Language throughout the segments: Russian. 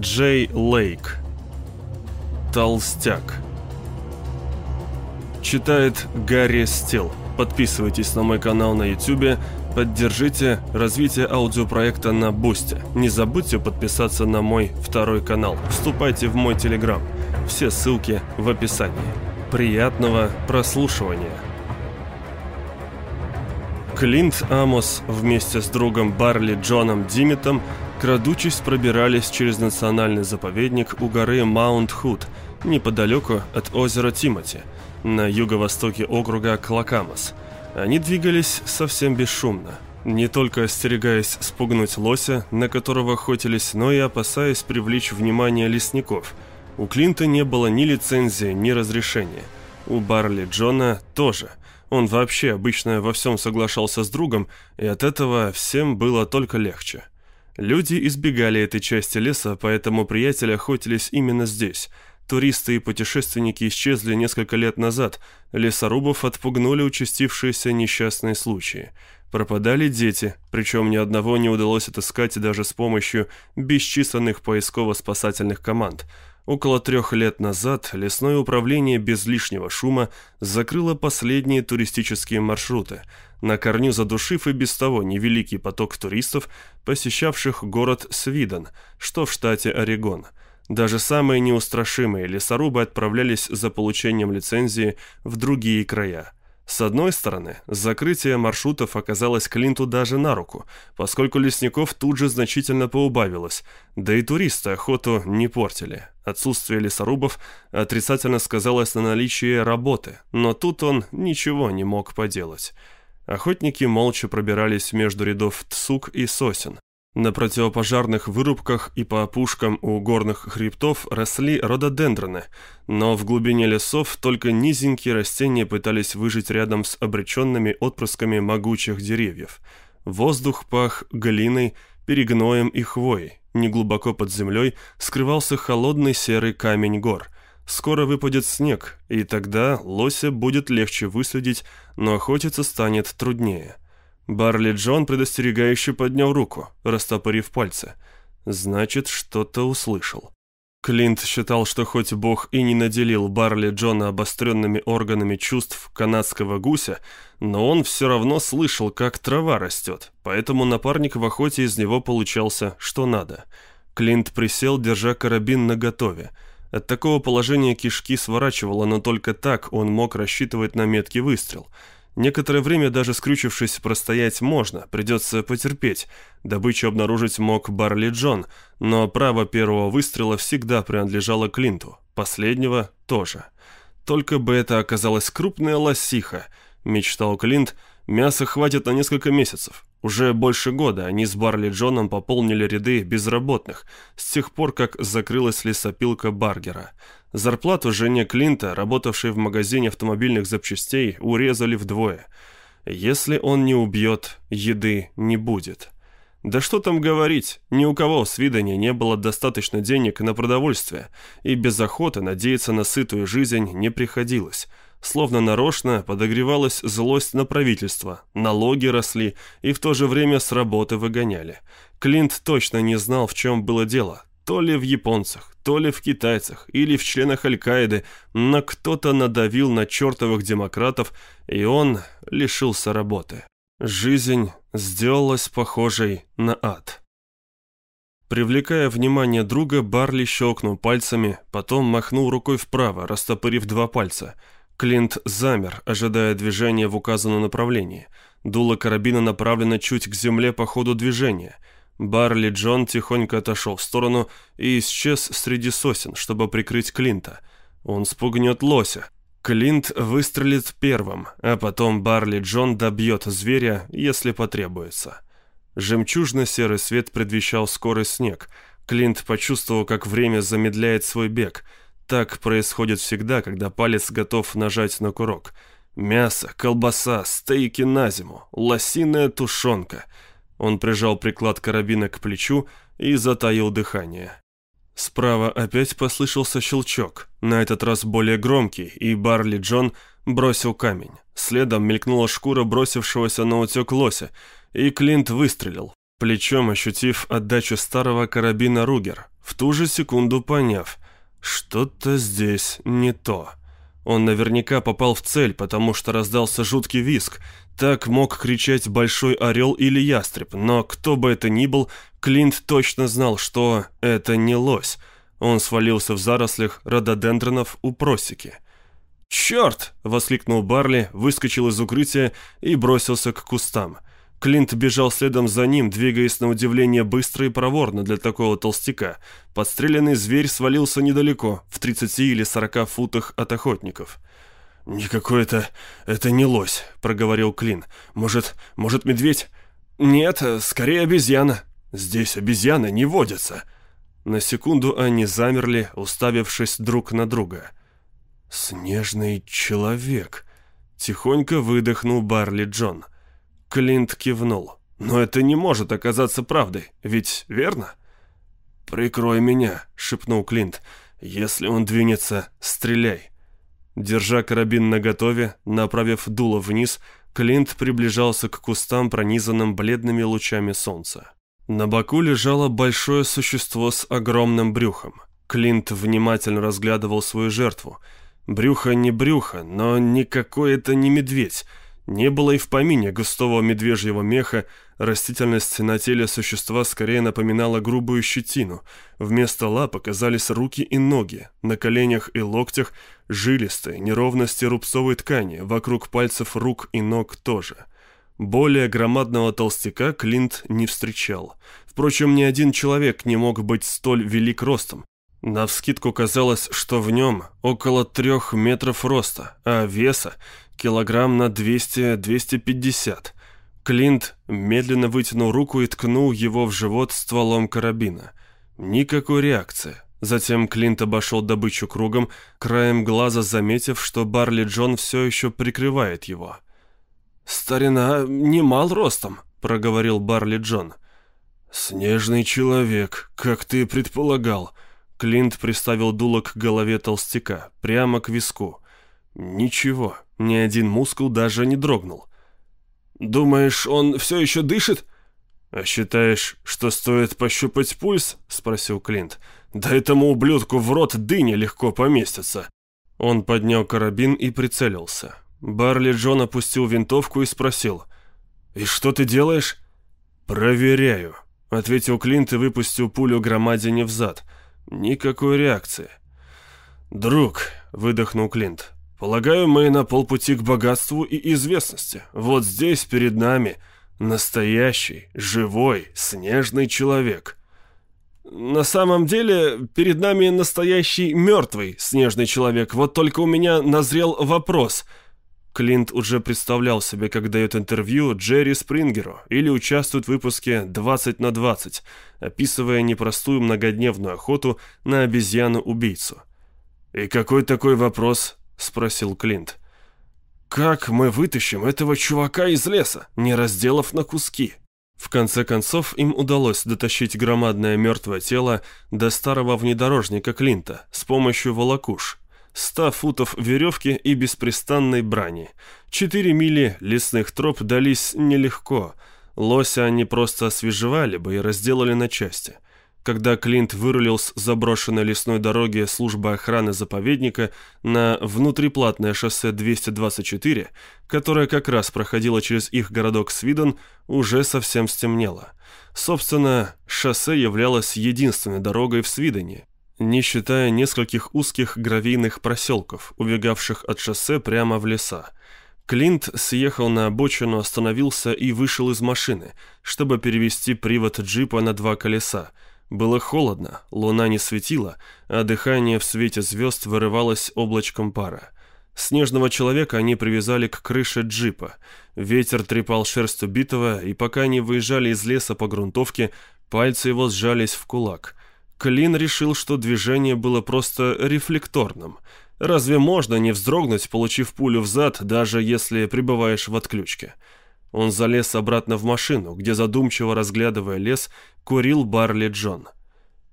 Джей Лейк. Толстяк. Читает Гарри Стил. Подписывайтесь на мой канал на YouTube, поддержите развитие аудиопроекта на Бусте. Не забудьте подписаться на мой второй канал. Вступайте в мой Телеграм. Все ссылки в описании. Приятного прослушивания. Клинт Амос вместе с другом Барли Джоном Димитом крадучись пробирались через национальный заповедник у горы Маунт-Худ, неподалеку от озера Тимоти, на юго-востоке округа Клакамас. Они двигались совсем бесшумно, не только остерегаясь спугнуть лося, на которого охотились, но и опасаясь привлечь внимание лесников. У Клинта не было ни лицензии, ни разрешения. У Барли Джона тоже – он вообще обычно во всем соглашался с другом, и от этого всем было только легче. Люди избегали этой части леса, поэтому приятели охотились именно здесь. Туристы и путешественники исчезли несколько лет назад, лесорубов отпугнули участившиеся несчастные случаи. Пропадали дети, причем ни одного не удалось отыскать даже с помощью бесчисленных поисково-спасательных команд – Около трех лет назад лесное управление без лишнего шума закрыло последние туристические маршруты, на корню задушив и без того невеликий поток туристов, посещавших город Свиден, что в штате Орегон. Даже самые неустрашимые лесорубы отправлялись за получением лицензии в другие края. С одной стороны, закрытие маршрутов оказалось Клинту даже на руку, поскольку лесников тут же значительно поубавилось, да и туристы охоту не портили. Отсутствие лесорубов отрицательно сказалось на наличии работы, но тут он ничего не мог поделать. Охотники молча пробирались между рядов тсук и сосен. На противопожарных вырубках и по опушкам у горных хребтов росли рододендроны, но в глубине лесов только низенькие растения пытались выжить рядом с обреченными отпрысками могучих деревьев. Воздух пах глиной, перегноем и хвоей. Неглубоко под землей скрывался холодный серый камень гор. Скоро выпадет снег, и тогда лося будет легче выследить, но охотиться станет труднее. Барли Джон предостерегающе поднял руку, растопырив пальцы. Значит, что-то услышал. Клинт считал, что хоть бог и не наделил Барли Джона обостренными органами чувств канадского гуся, но он все равно слышал, как трава растет, поэтому напарник в охоте из него получался что надо. Клинт присел, держа карабин наготове. От такого положения кишки сворачивало, но только так он мог рассчитывать на меткий выстрел – Некоторое время даже скрючившись простоять можно, придется потерпеть. Добычу обнаружить мог Барли Джон, но право первого выстрела всегда принадлежало Клинту, последнего тоже. Только бы это оказалась крупная лосиха, мечтал Клинт, мяса хватит на несколько месяцев. Уже больше года они с Барли Джоном пополнили ряды безработных, с тех пор, как закрылась лесопилка Баргера. Зарплату жене Клинта, работавшей в магазине автомобильных запчастей, урезали вдвое. Если он не убьет, еды не будет. Да что там говорить, ни у кого с видания не было достаточно денег на продовольствие, и без охоты надеяться на сытую жизнь не приходилось. Словно нарочно подогревалась злость на правительство, налоги росли и в то же время с работы выгоняли. Клинт точно не знал, в чем было дело, то ли в японцах, то ли в китайцах, или в членах Аль-Каиды, но кто-то надавил на чертовых демократов, и он лишился работы. Жизнь сделалась похожей на ад. Привлекая внимание друга, Барли щелкнул пальцами, потом махнул рукой вправо, растопырив два пальца. Клинт замер, ожидая движения в указанном направлении. Дуло карабина направлено чуть к земле по ходу движения – Барли Джон тихонько отошел в сторону и исчез среди сосен, чтобы прикрыть Клинта. Он спугнет лося. Клинт выстрелит первым, а потом Барли Джон добьет зверя, если потребуется. Жемчужно-серый свет предвещал скорый снег. Клинт почувствовал, как время замедляет свой бег. Так происходит всегда, когда палец готов нажать на курок. Мясо, колбаса, стейки на зиму, лосиная тушенка — он прижал приклад карабина к плечу и затаил дыхание. Справа опять послышался щелчок, на этот раз более громкий, и Барли Джон бросил камень. Следом мелькнула шкура бросившегося на утек лося, и Клинт выстрелил, плечом ощутив отдачу старого карабина Ругер. в ту же секунду поняв, что-то здесь не то. Он наверняка попал в цель, потому что раздался жуткий виск. Так мог кричать большой орел или ястреб, но кто бы это ни был, Клинт точно знал, что это не лось. Он свалился в зарослях рододендронов у просеки. «Черт!» — воскликнул Барли, выскочил из укрытия и бросился к кустам. Клинт бежал следом за ним, двигаясь на удивление быстро и проворно для такого толстяка. Подстреленный зверь свалился недалеко, в 30 или 40 футах от охотников. «Никакой это... это не лось», — проговорил Клин. «Может, может, медведь?» «Нет, скорее обезьяна. Здесь обезьяны не водятся». На секунду они замерли, уставившись друг на друга. «Снежный человек», — тихонько выдохнул Барли Джон. «Барли Джон». Клинт кивнул. «Но это не может оказаться правдой, ведь верно?» «Прикрой меня», — шепнул Клинт. «Если он двинется, стреляй». Держа карабин наготове, направив дуло вниз, Клинт приближался к кустам, пронизанным бледными лучами солнца. На боку лежало большое существо с огромным брюхом. Клинт внимательно разглядывал свою жертву. Брюхо не брюхо, но никакой это не медведь — не было и в помине густого медвежьего меха, растительность на теле существа скорее напоминала грубую щетину. Вместо лап оказались руки и ноги, на коленях и локтях жилистые, неровности рубцовой ткани, вокруг пальцев рук и ног тоже. Более громадного толстяка Клинт не встречал. Впрочем, ни один человек не мог быть столь велик ростом. Навскидку казалось, что в нем около трех метров роста, а веса килограмм на 200-250. Клинт медленно вытянул руку и ткнул его в живот стволом карабина. Никакой реакции. Затем Клинт обошел добычу кругом, краем глаза заметив, что Барли Джон все еще прикрывает его. «Старина немал ростом», — проговорил Барли Джон. «Снежный человек, как ты предполагал». Клинт приставил дуло к голове толстяка, прямо к виску. «Ничего, ни один мускул даже не дрогнул. «Думаешь, он все еще дышит?» «А считаешь, что стоит пощупать пульс?» — спросил Клинт. «Да этому ублюдку в рот дыни легко поместится». Он поднял карабин и прицелился. Барли Джон опустил винтовку и спросил. «И что ты делаешь?» «Проверяю», — ответил Клинт и выпустил пулю громадине в зад. Никакой реакции. «Друг», — выдохнул Клинт, Полагаю, мы на полпути к богатству и известности. Вот здесь перед нами настоящий, живой, снежный человек. На самом деле, перед нами настоящий мертвый снежный человек. Вот только у меня назрел вопрос. Клинт уже представлял себе, как дает интервью Джерри Спрингеру или участвует в выпуске «20 на 20», описывая непростую многодневную охоту на обезьяну-убийцу. «И какой такой вопрос?» — спросил Клинт. «Как мы вытащим этого чувака из леса, не разделав на куски?» В конце концов, им удалось дотащить громадное мертвое тело до старого внедорожника Клинта с помощью волокуш. Ста футов веревки и беспрестанной брани. Четыре мили лесных троп дались нелегко. Лося они просто освежевали бы и разделали на части. Когда Клинт вырулил с заброшенной лесной дороги службы охраны заповедника на внутриплатное шоссе 224, которое как раз проходило через их городок Свидон, уже совсем стемнело. Собственно, шоссе являлось единственной дорогой в Свидоне, не считая нескольких узких гравийных проселков, убегавших от шоссе прямо в леса. Клинт съехал на обочину, остановился и вышел из машины, чтобы перевести привод джипа на два колеса, было холодно, луна не светила, а дыхание в свете звезд вырывалось облачком пара. Снежного человека они привязали к крыше джипа. Ветер трепал шерсть убитого, и пока они выезжали из леса по грунтовке, пальцы его сжались в кулак. Клин решил, что движение было просто рефлекторным. Разве можно не вздрогнуть, получив пулю в зад, даже если пребываешь в отключке? Он залез обратно в машину, где, задумчиво разглядывая лес, курил Барли Джон.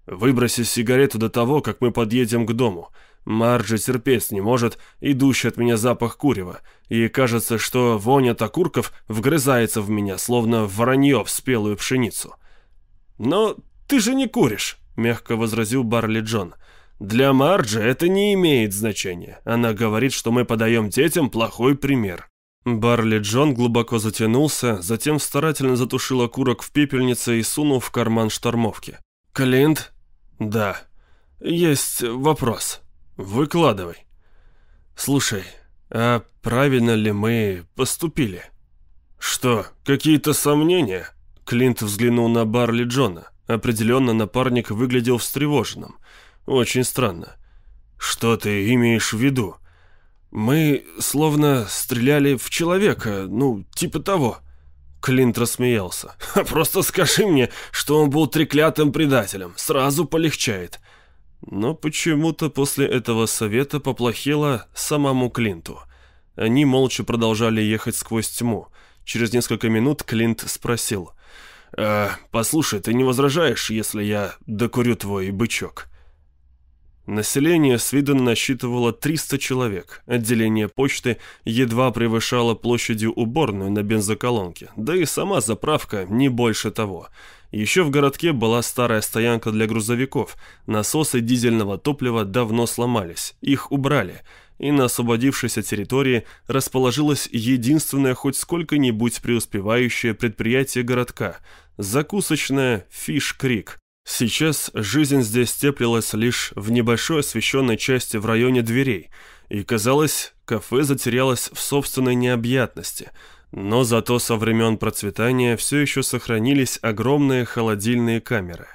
«Выброси сигарету до того, как мы подъедем к дому. Марджи терпеть не может идущий от меня запах курева, и кажется, что вонь от окурков вгрызается в меня, словно воронье в спелую пшеницу». «Но ты же не куришь», —— мягко возразил Барли Джон. «Для Марджи это не имеет значения. Она говорит, что мы подаем детям плохой пример». Барли Джон глубоко затянулся, затем старательно затушил окурок в пепельнице и сунул в карман штормовки. «Клинт?» «Да. Есть вопрос. Выкладывай». «Слушай, а правильно ли мы поступили?» «Что, какие-то сомнения?» Клинт взглянул на Барли Джона. Определенно напарник выглядел встревоженным. Очень странно. «Что ты имеешь в виду?» «Мы словно стреляли в человека, ну, типа того». Клинт рассмеялся. «Просто скажи мне, что он был треклятым предателем. Сразу полегчает». Но почему-то после этого совета поплохело самому Клинту. Они молча продолжали ехать сквозь тьму. Через несколько минут Клинт спросил. «Э, «Послушай, ты не возражаешь, если я докурю твой бычок?» Население Свиден насчитывало 300 человек. Отделение почты едва превышало площадью уборную на бензоколонке, да и сама заправка не больше того. Еще в городке была старая стоянка для грузовиков. Насосы дизельного топлива давно сломались, их убрали, и на освободившейся территории расположилось единственное хоть сколько-нибудь преуспевающее предприятие городка – закусочная «Фиш Крик», Сейчас жизнь здесь теплилась лишь в небольшой освещенной части в районе дверей, и, казалось, кафе затерялось в собственной необъятности, но зато со времен процветания все еще сохранились огромные холодильные камеры.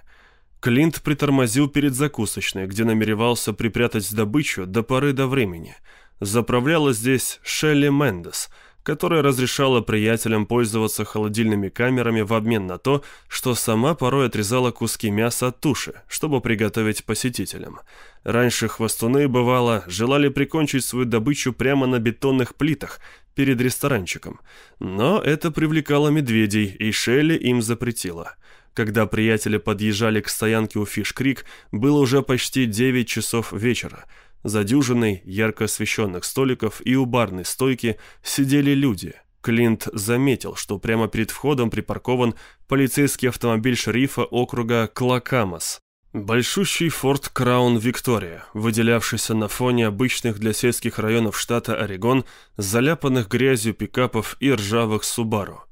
Клинт притормозил перед закусочной, где намеревался припрятать добычу до поры до времени. Заправляла здесь Шелли Мендес – которая разрешала приятелям пользоваться холодильными камерами в обмен на то, что сама порой отрезала куски мяса от туши, чтобы приготовить посетителям. Раньше хвостуны, бывало, желали прикончить свою добычу прямо на бетонных плитах перед ресторанчиком. Но это привлекало медведей, и Шелли им запретила. Когда приятели подъезжали к стоянке у Фиш-Крик, было уже почти 9 часов вечера – за дюжиной ярко освещенных столиков и у барной стойки сидели люди. Клинт заметил, что прямо перед входом припаркован полицейский автомобиль шерифа округа Клакамас. Большущий форт Краун Виктория, выделявшийся на фоне обычных для сельских районов штата Орегон, заляпанных грязью пикапов и ржавых Субару.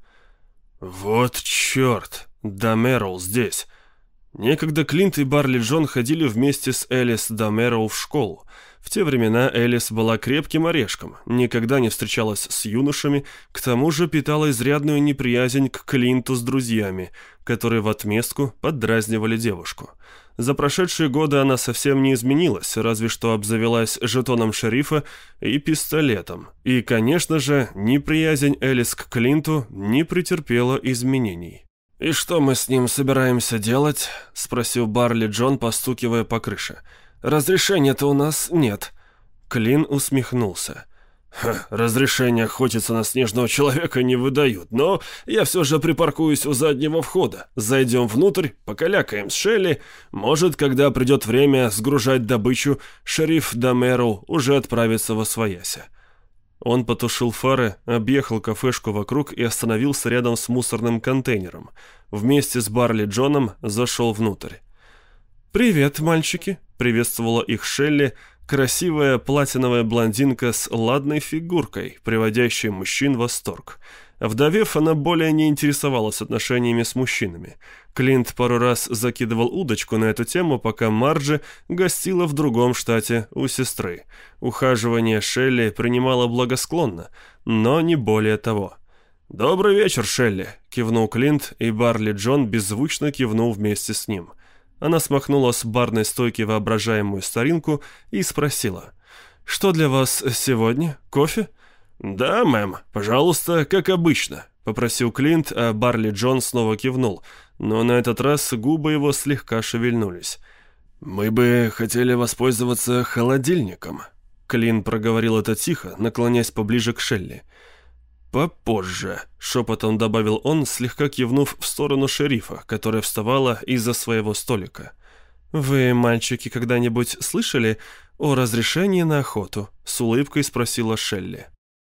«Вот черт! Дамерл здесь!» Некогда Клинт и Барли Джон ходили вместе с Элис Дамероу в школу. В те времена Элис была крепким орешком, никогда не встречалась с юношами, к тому же питала изрядную неприязнь к Клинту с друзьями, которые в отместку поддразнивали девушку. За прошедшие годы она совсем не изменилась, разве что обзавелась жетоном шерифа и пистолетом. И, конечно же, неприязнь Элис к Клинту не претерпела изменений. «И что мы с ним собираемся делать?» — спросил Барли Джон, постукивая по крыше. «Разрешения-то у нас нет». Клин усмехнулся. «Разрешение охотиться на снежного человека не выдают, но я все же припаркуюсь у заднего входа. Зайдем внутрь, покалякаем с Шелли. Может, когда придет время сгружать добычу, шериф Дамеру уже отправится во свояся. Он потушил фары, объехал кафешку вокруг и остановился рядом с мусорным контейнером. Вместе с Барли Джоном зашел внутрь. «Привет, мальчики!» — приветствовала их Шелли, красивая платиновая блондинка с ладной фигуркой, приводящая мужчин в восторг. Вдовев, она более не интересовалась отношениями с мужчинами. Клинт пару раз закидывал удочку на эту тему, пока Марджи гостила в другом штате у сестры. Ухаживание Шелли принимала благосклонно, но не более того. «Добрый вечер, Шелли!» — кивнул Клинт, и Барли Джон беззвучно кивнул вместе с ним. Она смахнула с барной стойки воображаемую старинку и спросила. «Что для вас сегодня? Кофе?» «Да, мэм, пожалуйста, как обычно», — попросил Клинт, а Барли Джон снова кивнул, но на этот раз губы его слегка шевельнулись. «Мы бы хотели воспользоваться холодильником», — Клин проговорил это тихо, наклоняясь поближе к Шелли. «Попозже», — шепотом добавил он, слегка кивнув в сторону шерифа, которая вставала из-за своего столика. «Вы, мальчики, когда-нибудь слышали о разрешении на охоту?» — с улыбкой спросила Шелли.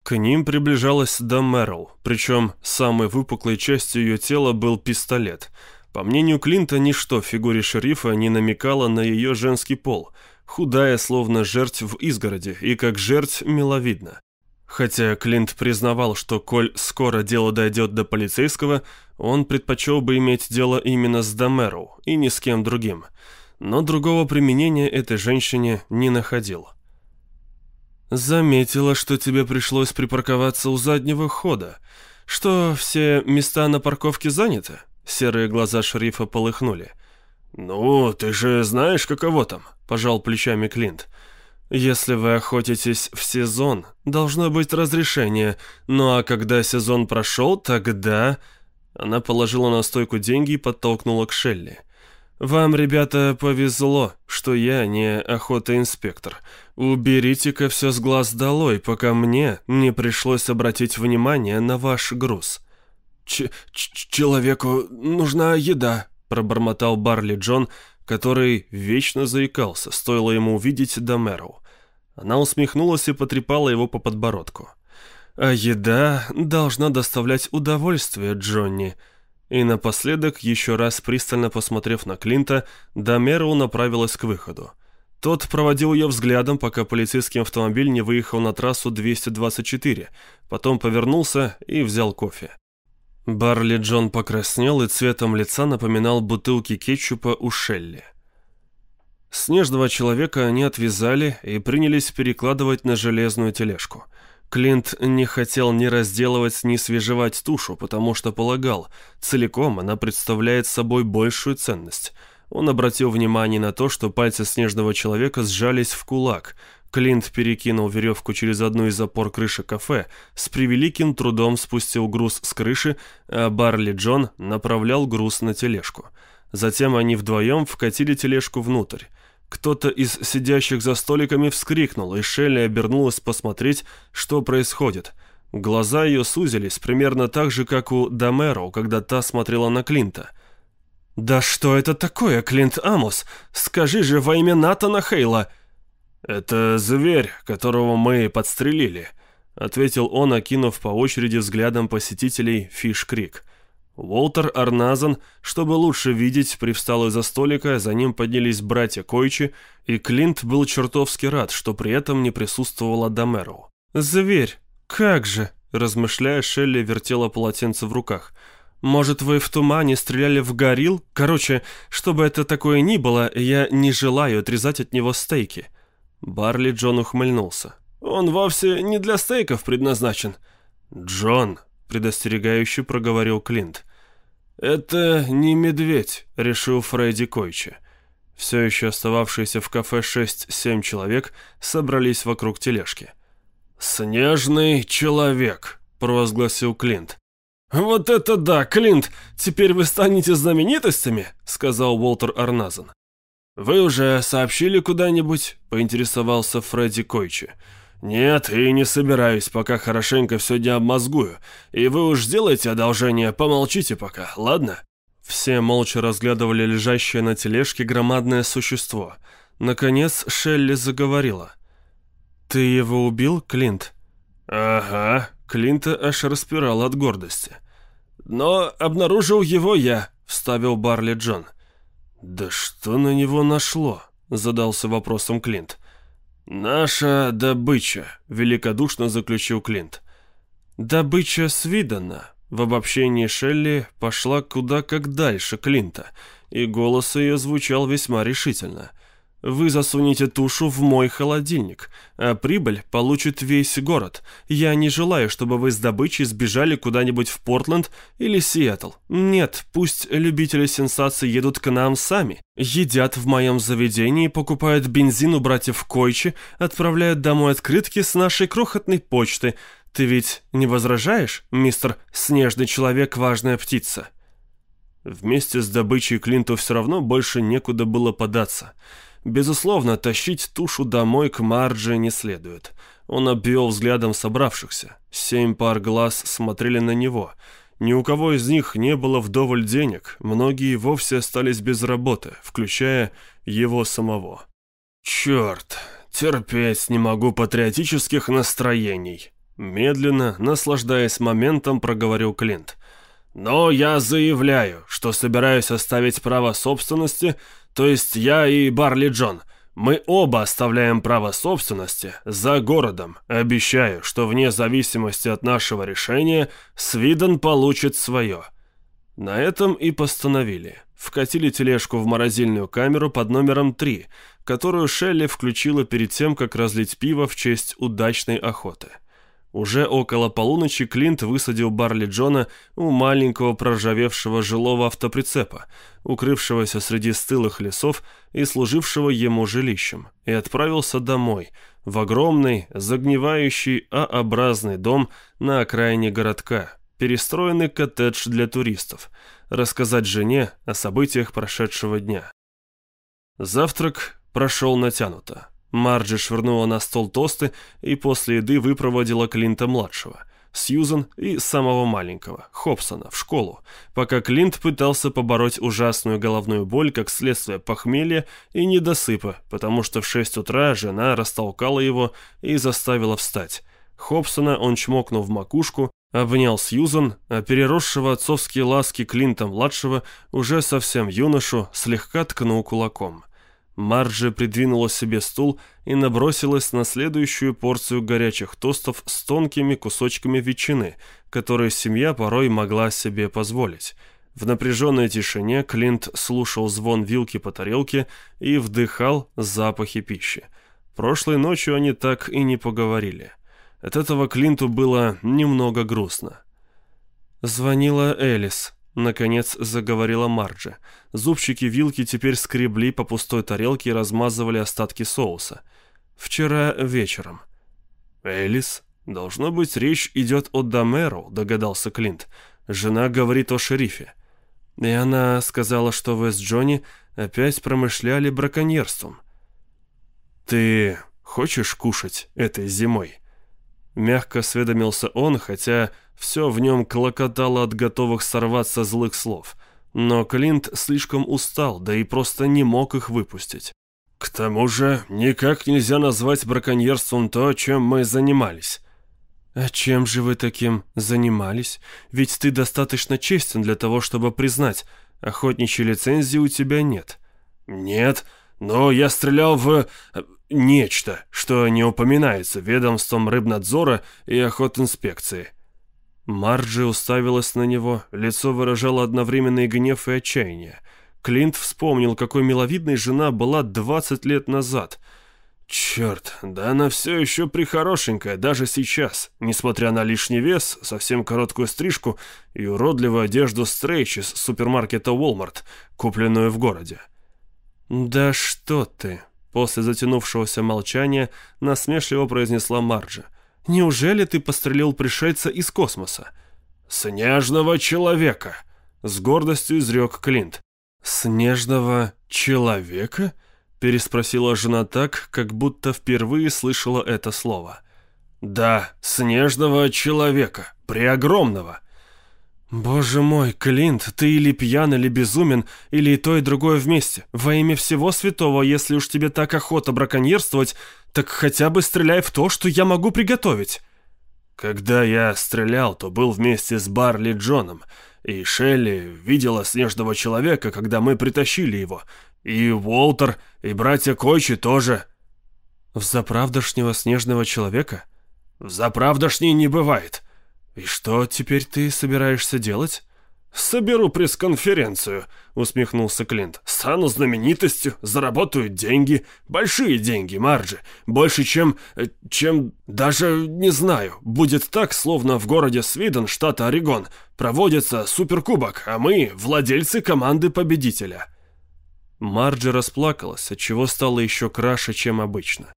К ним приближалась Мэрл, причем самой выпуклой частью ее тела был пистолет. По мнению Клинта, ничто в фигуре шерифа не намекало на ее женский пол. Худая, словно жерть в изгороде, и как жерть миловидна. Хотя Клинт признавал, что коль скоро дело дойдет до полицейского, он предпочел бы иметь дело именно с Домероу и ни с кем другим. Но другого применения этой женщине не находил. «Заметила, что тебе пришлось припарковаться у заднего хода. Что, все места на парковке заняты?» Серые глаза шерифа полыхнули. «Ну, ты же знаешь, каково там», — пожал плечами Клинт. «Если вы охотитесь в сезон, должно быть разрешение. Ну а когда сезон прошел, тогда...» Она положила на стойку деньги и подтолкнула к Шелли. «Вам, ребята, повезло, что я не охотоинспектор. Уберите-ка все с глаз долой, пока мне не пришлось обратить внимание на ваш груз». Ч «Человеку нужна еда», — пробормотал Барли Джон, который вечно заикался, стоило ему увидеть Домеру. Она усмехнулась и потрепала его по подбородку. «А еда должна доставлять удовольствие, Джонни». И напоследок, еще раз пристально посмотрев на Клинта, Домеру направилась к выходу. Тот проводил ее взглядом, пока полицейский автомобиль не выехал на трассу 224, потом повернулся и взял кофе. Барли Джон покраснел и цветом лица напоминал бутылки кетчупа у Шелли. Снежного человека они отвязали и принялись перекладывать на железную тележку. Клинт не хотел ни разделывать, ни свежевать тушу, потому что полагал, целиком она представляет собой большую ценность. Он обратил внимание на то, что пальцы снежного человека сжались в кулак, Клинт перекинул веревку через одну из опор крыши кафе, с превеликим трудом спустил груз с крыши, а Барли Джон направлял груз на тележку. Затем они вдвоем вкатили тележку внутрь. Кто-то из сидящих за столиками вскрикнул, и Шелли обернулась посмотреть, что происходит. Глаза ее сузились, примерно так же, как у Домеро, когда та смотрела на Клинта. «Да что это такое, Клинт Амос? Скажи же во имя Натана Хейла!» «Это зверь, которого мы подстрелили», — ответил он, окинув по очереди взглядом посетителей Фиш-Крик. Уолтер Арназан, чтобы лучше видеть, привстал из-за столика, за ним поднялись братья Койчи, и Клинт был чертовски рад, что при этом не присутствовала Домероу. «Зверь, как же!» — размышляя, Шелли вертела полотенце в руках. «Может, вы в тумане стреляли в горил? Короче, чтобы это такое ни было, я не желаю отрезать от него стейки». Барли Джон ухмыльнулся. «Он вовсе не для стейков предназначен». «Джон», — предостерегающе проговорил Клинт. «Это не медведь», — решил Фредди Койче. Все еще остававшиеся в кафе 6-7 человек собрались вокруг тележки. «Снежный человек», — провозгласил Клинт. «Вот это да, Клинт! Теперь вы станете знаменитостями!» — сказал Уолтер Арназан. «Вы уже сообщили куда-нибудь?» – поинтересовался Фредди Койчи. «Нет, и не собираюсь, пока хорошенько все не обмозгую. И вы уж сделайте одолжение, помолчите пока, ладно?» Все молча разглядывали лежащее на тележке громадное существо. Наконец Шелли заговорила. «Ты его убил, Клинт?» «Ага», Клинта аж распирал от гордости. «Но обнаружил его я», — вставил Барли Джон. «Да что на него нашло?» – задался вопросом Клинт. «Наша добыча», – великодушно заключил Клинт. «Добыча свидана». В обобщении Шелли пошла куда как дальше Клинта, и голос ее звучал весьма решительно – вы засунете тушу в мой холодильник, а прибыль получит весь город. Я не желаю, чтобы вы с добычей сбежали куда-нибудь в Портленд или Сиэтл. Нет, пусть любители сенсаций едут к нам сами. Едят в моем заведении, покупают бензин у братьев Койчи, отправляют домой открытки с нашей крохотной почты. Ты ведь не возражаешь, мистер Снежный Человек, важная птица?» Вместе с добычей Клинту все равно больше некуда было податься – Безусловно, тащить тушу домой к Марджи не следует. Он обвел взглядом собравшихся. Семь пар глаз смотрели на него. Ни у кого из них не было вдоволь денег, многие вовсе остались без работы, включая его самого. «Черт, терпеть не могу патриотических настроений», Медленно, наслаждаясь моментом, проговорил Клинт. Но я заявляю, что собираюсь оставить право собственности, то есть я и Барли Джон. Мы оба оставляем право собственности за городом. Обещаю, что вне зависимости от нашего решения Свиден получит свое. На этом и постановили. Вкатили тележку в морозильную камеру под номером 3, которую Шелли включила перед тем, как разлить пиво в честь удачной охоты. Уже около полуночи Клинт высадил Барли Джона у маленького проржавевшего жилого автоприцепа, укрывшегося среди стылых лесов и служившего ему жилищем, и отправился домой, в огромный, загнивающий А-образный дом на окраине городка, перестроенный коттедж для туристов, рассказать жене о событиях прошедшего дня. Завтрак прошел натянуто. Марджи швырнула на стол тосты и после еды выпроводила Клинта-младшего, Сьюзан и самого маленького, Хобсона, в школу, пока Клинт пытался побороть ужасную головную боль как следствие похмелья и недосыпа, потому что в шесть утра жена растолкала его и заставила встать. Хобсона он чмокнул в макушку, обнял Сьюзан, а переросшего отцовские ласки Клинта-младшего, уже совсем юношу, слегка ткнул кулаком. Марджи придвинула себе стул и набросилась на следующую порцию горячих тостов с тонкими кусочками ветчины, которые семья порой могла себе позволить. В напряженной тишине Клинт слушал звон вилки по тарелке и вдыхал запахи пищи. Прошлой ночью они так и не поговорили. От этого Клинту было немного грустно. Звонила Элис. Наконец заговорила Марджи. Зубчики вилки теперь скребли по пустой тарелке и размазывали остатки соуса. Вчера вечером. «Элис? Должно быть, речь идет о Домеру», — догадался Клинт. «Жена говорит о шерифе». И она сказала, что вы с Джонни опять промышляли браконьерством. «Ты хочешь кушать этой зимой?» Мягко осведомился он, хотя все в нем клокотало от готовых сорваться злых слов. Но Клинт слишком устал, да и просто не мог их выпустить. «К тому же, никак нельзя назвать браконьерством то, чем мы занимались». «А чем же вы таким занимались? Ведь ты достаточно честен для того, чтобы признать, охотничьей лицензии у тебя нет». «Нет, но я стрелял в... Э, нечто, что не упоминается ведомством рыбнадзора и охотинспекции». Марджи уставилась на него, лицо выражало одновременный гнев и отчаяние. Клинт вспомнил, какой миловидной жена была 20 лет назад. Черт, да она все еще прихорошенькая, даже сейчас, несмотря на лишний вес, совсем короткую стрижку и уродливую одежду Стрейч из супермаркета Walmart, купленную в городе. «Да что ты!» После затянувшегося молчания насмешливо произнесла Марджи. Неужели ты пострелил пришельца из космоса?» «Снежного человека!» — с гордостью изрек Клинт. «Снежного человека?» — переспросила жена так, как будто впервые слышала это слово. «Да, снежного человека, преогромного!» «Боже мой, Клинт, ты или пьян, или безумен, или и то, и другое вместе. Во имя всего святого, если уж тебе так охота браконьерствовать, так хотя бы стреляй в то, что я могу приготовить». «Когда я стрелял, то был вместе с Барли Джоном, и Шелли видела снежного человека, когда мы притащили его, и Уолтер, и братья Койчи тоже». «В заправдошнего снежного человека?» «В заправдошний не бывает». «И что теперь ты собираешься делать?» «Соберу пресс-конференцию», — усмехнулся Клинт. «Стану знаменитостью, заработаю деньги, большие деньги, Марджи, больше, чем... Э, чем... даже не знаю. Будет так, словно в городе Свиден, штата Орегон, проводится суперкубок, а мы — владельцы команды победителя». Марджи расплакалась, отчего стало еще краше, чем обычно.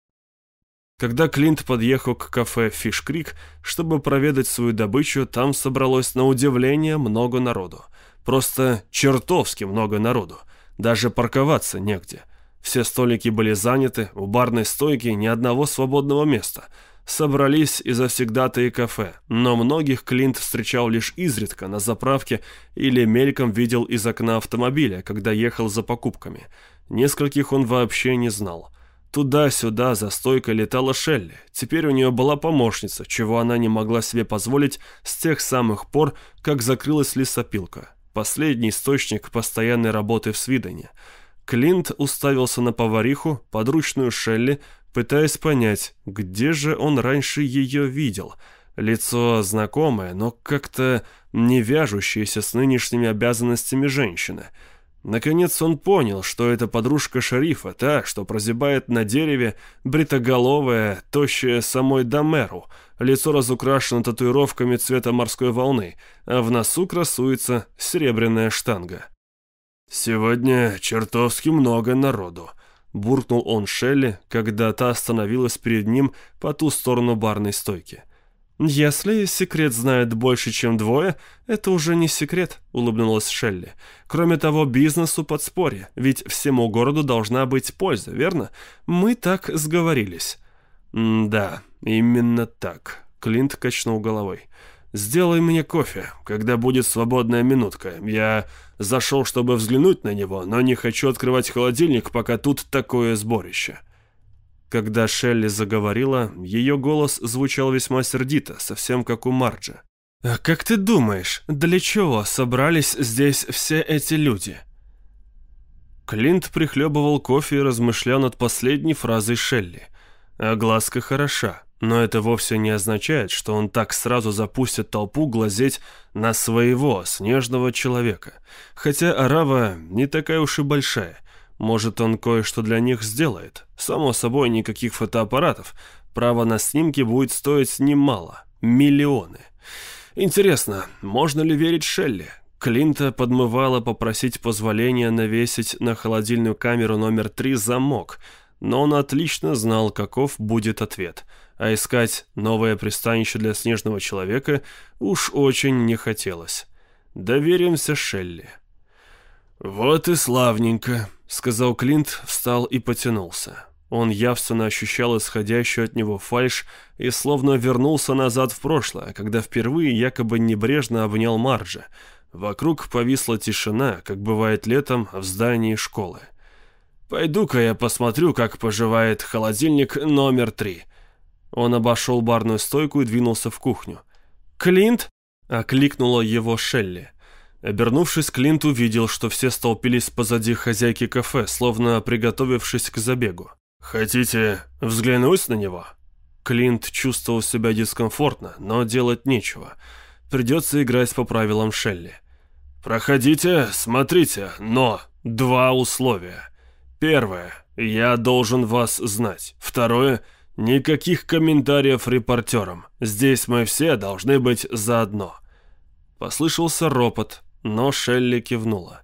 Когда Клинт подъехал к кафе «Фиш Крик», чтобы проведать свою добычу, там собралось на удивление много народу. Просто чертовски много народу. Даже парковаться негде. Все столики были заняты, у барной стойки ни одного свободного места. Собрались и завсегдатые кафе, но многих Клинт встречал лишь изредка на заправке или мельком видел из окна автомобиля, когда ехал за покупками. Нескольких он вообще не знал. Туда-сюда за стойкой летала Шелли. Теперь у нее была помощница, чего она не могла себе позволить с тех самых пор, как закрылась лесопилка. Последний источник постоянной работы в Свидоне. Клинт уставился на повариху, подручную Шелли, пытаясь понять, где же он раньше ее видел. Лицо знакомое, но как-то не вяжущееся с нынешними обязанностями женщины – Наконец он понял, что это подружка шерифа, та, что прозябает на дереве, бритоголовая, тощая самой Домеру, лицо разукрашено татуировками цвета морской волны, а в носу красуется серебряная штанга. «Сегодня чертовски много народу», — буркнул он Шелли, когда та остановилась перед ним по ту сторону барной стойки. «Если секрет знает больше, чем двое, это уже не секрет», — улыбнулась Шелли. «Кроме того, бизнесу подспорье, ведь всему городу должна быть польза, верно? Мы так сговорились». «Да, именно так», — Клинт качнул головой. «Сделай мне кофе, когда будет свободная минутка. Я зашел, чтобы взглянуть на него, но не хочу открывать холодильник, пока тут такое сборище». Когда Шелли заговорила, ее голос звучал весьма сердито, совсем как у Марджа. «А как ты думаешь, для чего собрались здесь все эти люди?» Клинт прихлебывал кофе и размышлял над последней фразой Шелли. «Огласка хороша, но это вовсе не означает, что он так сразу запустит толпу глазеть на своего снежного человека. Хотя Арава не такая уж и большая. Может, он кое-что для них сделает. Само собой, никаких фотоаппаратов. Право на снимки будет стоить немало. Миллионы. Интересно, можно ли верить Шелли? Клинта подмывала попросить позволения навесить на холодильную камеру номер три замок, но он отлично знал, каков будет ответ. А искать новое пристанище для снежного человека уж очень не хотелось. Доверимся Шелли. «Вот и славненько», сказал Клинт, встал и потянулся. Он явственно ощущал исходящую от него фальшь и словно вернулся назад в прошлое, когда впервые якобы небрежно обнял Марджа. Вокруг повисла тишина, как бывает летом в здании школы. «Пойду-ка я посмотрю, как поживает холодильник номер три». Он обошел барную стойку и двинулся в кухню. «Клинт?» — окликнула его Шелли. Обернувшись, Клинт увидел, что все столпились позади хозяйки кафе, словно приготовившись к забегу. «Хотите взглянуть на него?» Клинт чувствовал себя дискомфортно, но делать нечего. Придется играть по правилам Шелли. «Проходите, смотрите, но два условия. Первое. Я должен вас знать. Второе. Никаких комментариев репортерам. Здесь мы все должны быть заодно». Послышался ропот, но Шелли кивнула.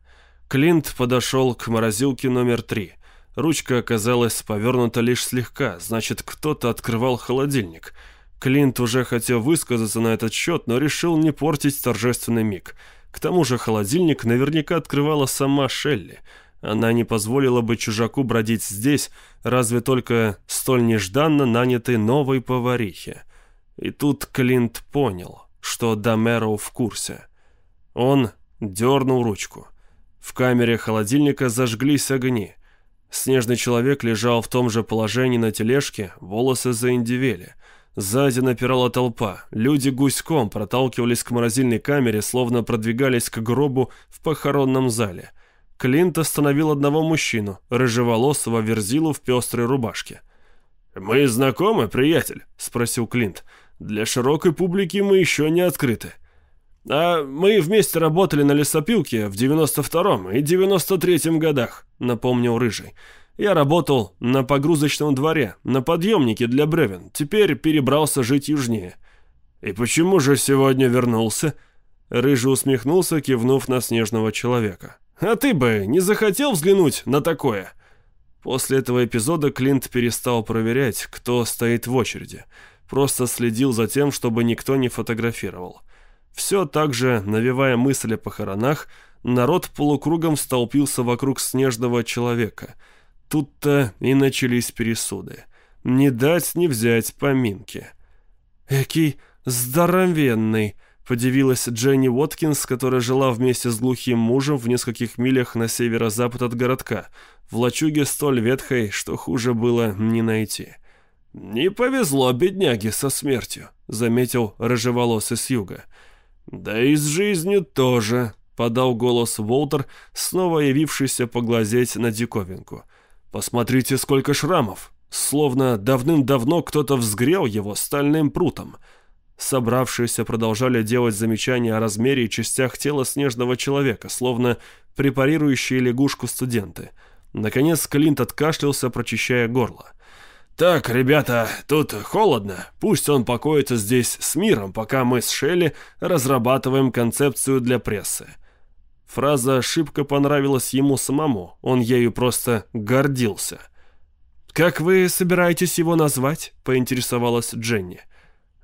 Клинт подошел к морозилке номер три. Ручка оказалась повернута лишь слегка, значит, кто-то открывал холодильник. Клинт уже хотел высказаться на этот счет, но решил не портить торжественный миг. К тому же холодильник наверняка открывала сама Шелли. Она не позволила бы чужаку бродить здесь, разве только столь нежданно нанятой новой поварихе. И тут Клинт понял, что Домеро в курсе. Он Дернул ручку. В камере холодильника зажглись огни. Снежный человек лежал в том же положении на тележке, волосы заиндивели. Сзади напирала толпа. Люди гуськом проталкивались к морозильной камере, словно продвигались к гробу в похоронном зале. Клинт остановил одного мужчину, рыжеволосого верзилу в пестрой рубашке. «Мы знакомы, приятель?» – спросил Клинт. «Для широкой публики мы еще не открыты». «А мы вместе работали на лесопилке в 92-м и 93-м годах», — напомнил Рыжий. «Я работал на погрузочном дворе, на подъемнике для бревен. Теперь перебрался жить южнее». «И почему же сегодня вернулся?» Рыжий усмехнулся, кивнув на снежного человека. «А ты бы не захотел взглянуть на такое?» После этого эпизода Клинт перестал проверять, кто стоит в очереди. Просто следил за тем, чтобы никто не фотографировал. Все так же, навевая мысль о похоронах, народ полукругом столпился вокруг снежного человека. Тут-то и начались пересуды. Не дать не взять поминки. «Экий здоровенный!» — Подивилась Дженни Уоткинс, которая жила вместе с глухим мужем в нескольких милях на северо-запад от городка, в лачуге столь ветхой, что хуже было не найти. «Не повезло бедняге со смертью», — заметил рыжеволосый с юга. «Да и с жизнью тоже», — подал голос Волтер, снова явившийся поглазеть на диковинку. «Посмотрите, сколько шрамов! Словно давным-давно кто-то взгрел его стальным прутом». Собравшиеся продолжали делать замечания о размере и частях тела снежного человека, словно препарирующие лягушку студенты. Наконец Клинт откашлялся, прочищая горло. «Так, ребята, тут холодно. Пусть он покоится здесь с миром, пока мы с Шелли разрабатываем концепцию для прессы». Фраза ошибка понравилась ему самому, он ею просто гордился. «Как вы собираетесь его назвать?» — поинтересовалась Дженни.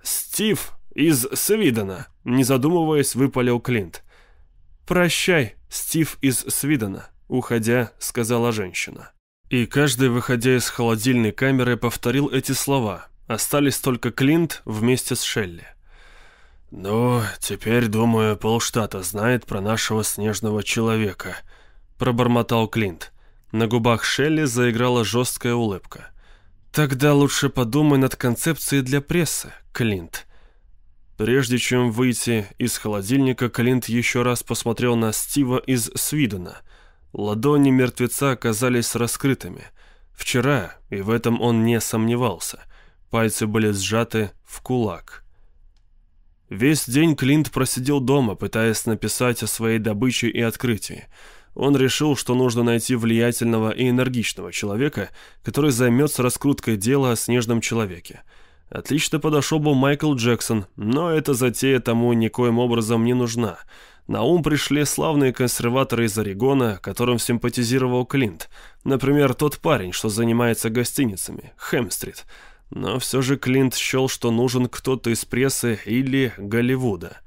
«Стив из Свидена», — не задумываясь, выпалил Клинт. «Прощай, Стив из Свидена», — уходя, сказала женщина. И каждый, выходя из холодильной камеры, повторил эти слова. Остались только Клинт вместе с Шелли. «Ну, теперь, думаю, полштата знает про нашего снежного человека», — пробормотал Клинт. На губах Шелли заиграла жесткая улыбка. «Тогда лучше подумай над концепцией для прессы, Клинт». Прежде чем выйти из холодильника, Клинт еще раз посмотрел на Стива из Свидена — Ладони мертвеца оказались раскрытыми. Вчера, и в этом он не сомневался, пальцы были сжаты в кулак. Весь день Клинт просидел дома, пытаясь написать о своей добыче и открытии. Он решил, что нужно найти влиятельного и энергичного человека, который займется раскруткой дела о снежном человеке. Отлично подошел бы Майкл Джексон, но эта затея тому никоим образом не нужна – на ум пришли славные консерваторы из Орегона, которым симпатизировал Клинт. Например, тот парень, что занимается гостиницами, Хэмстрит. Но все же Клинт счел, что нужен кто-то из прессы или Голливуда.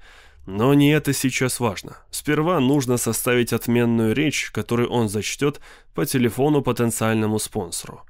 Но не это сейчас важно. Сперва нужно составить отменную речь, которую он зачтет по телефону потенциальному спонсору.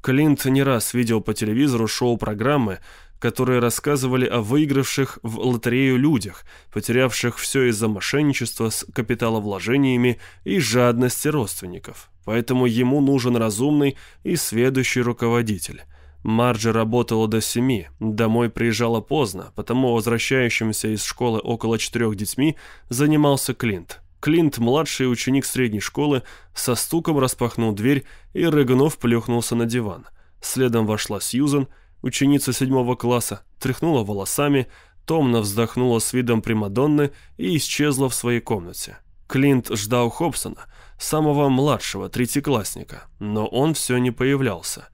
Клинт не раз видел по телевизору шоу-программы, которые рассказывали о выигравших в лотерею людях, потерявших все из-за мошенничества с капиталовложениями и жадности родственников. Поэтому ему нужен разумный и сведущий руководитель. Марджи работала до семи, домой приезжала поздно, потому возвращающимся из школы около четырех детьми занимался Клинт. Клинт, младший ученик средней школы, со стуком распахнул дверь и, рыгнув, плюхнулся на диван. Следом вошла Сьюзен – Ученица седьмого класса тряхнула волосами, томно вздохнула с видом Примадонны и исчезла в своей комнате. Клинт ждал Хобсона, самого младшего, третьеклассника, но он все не появлялся.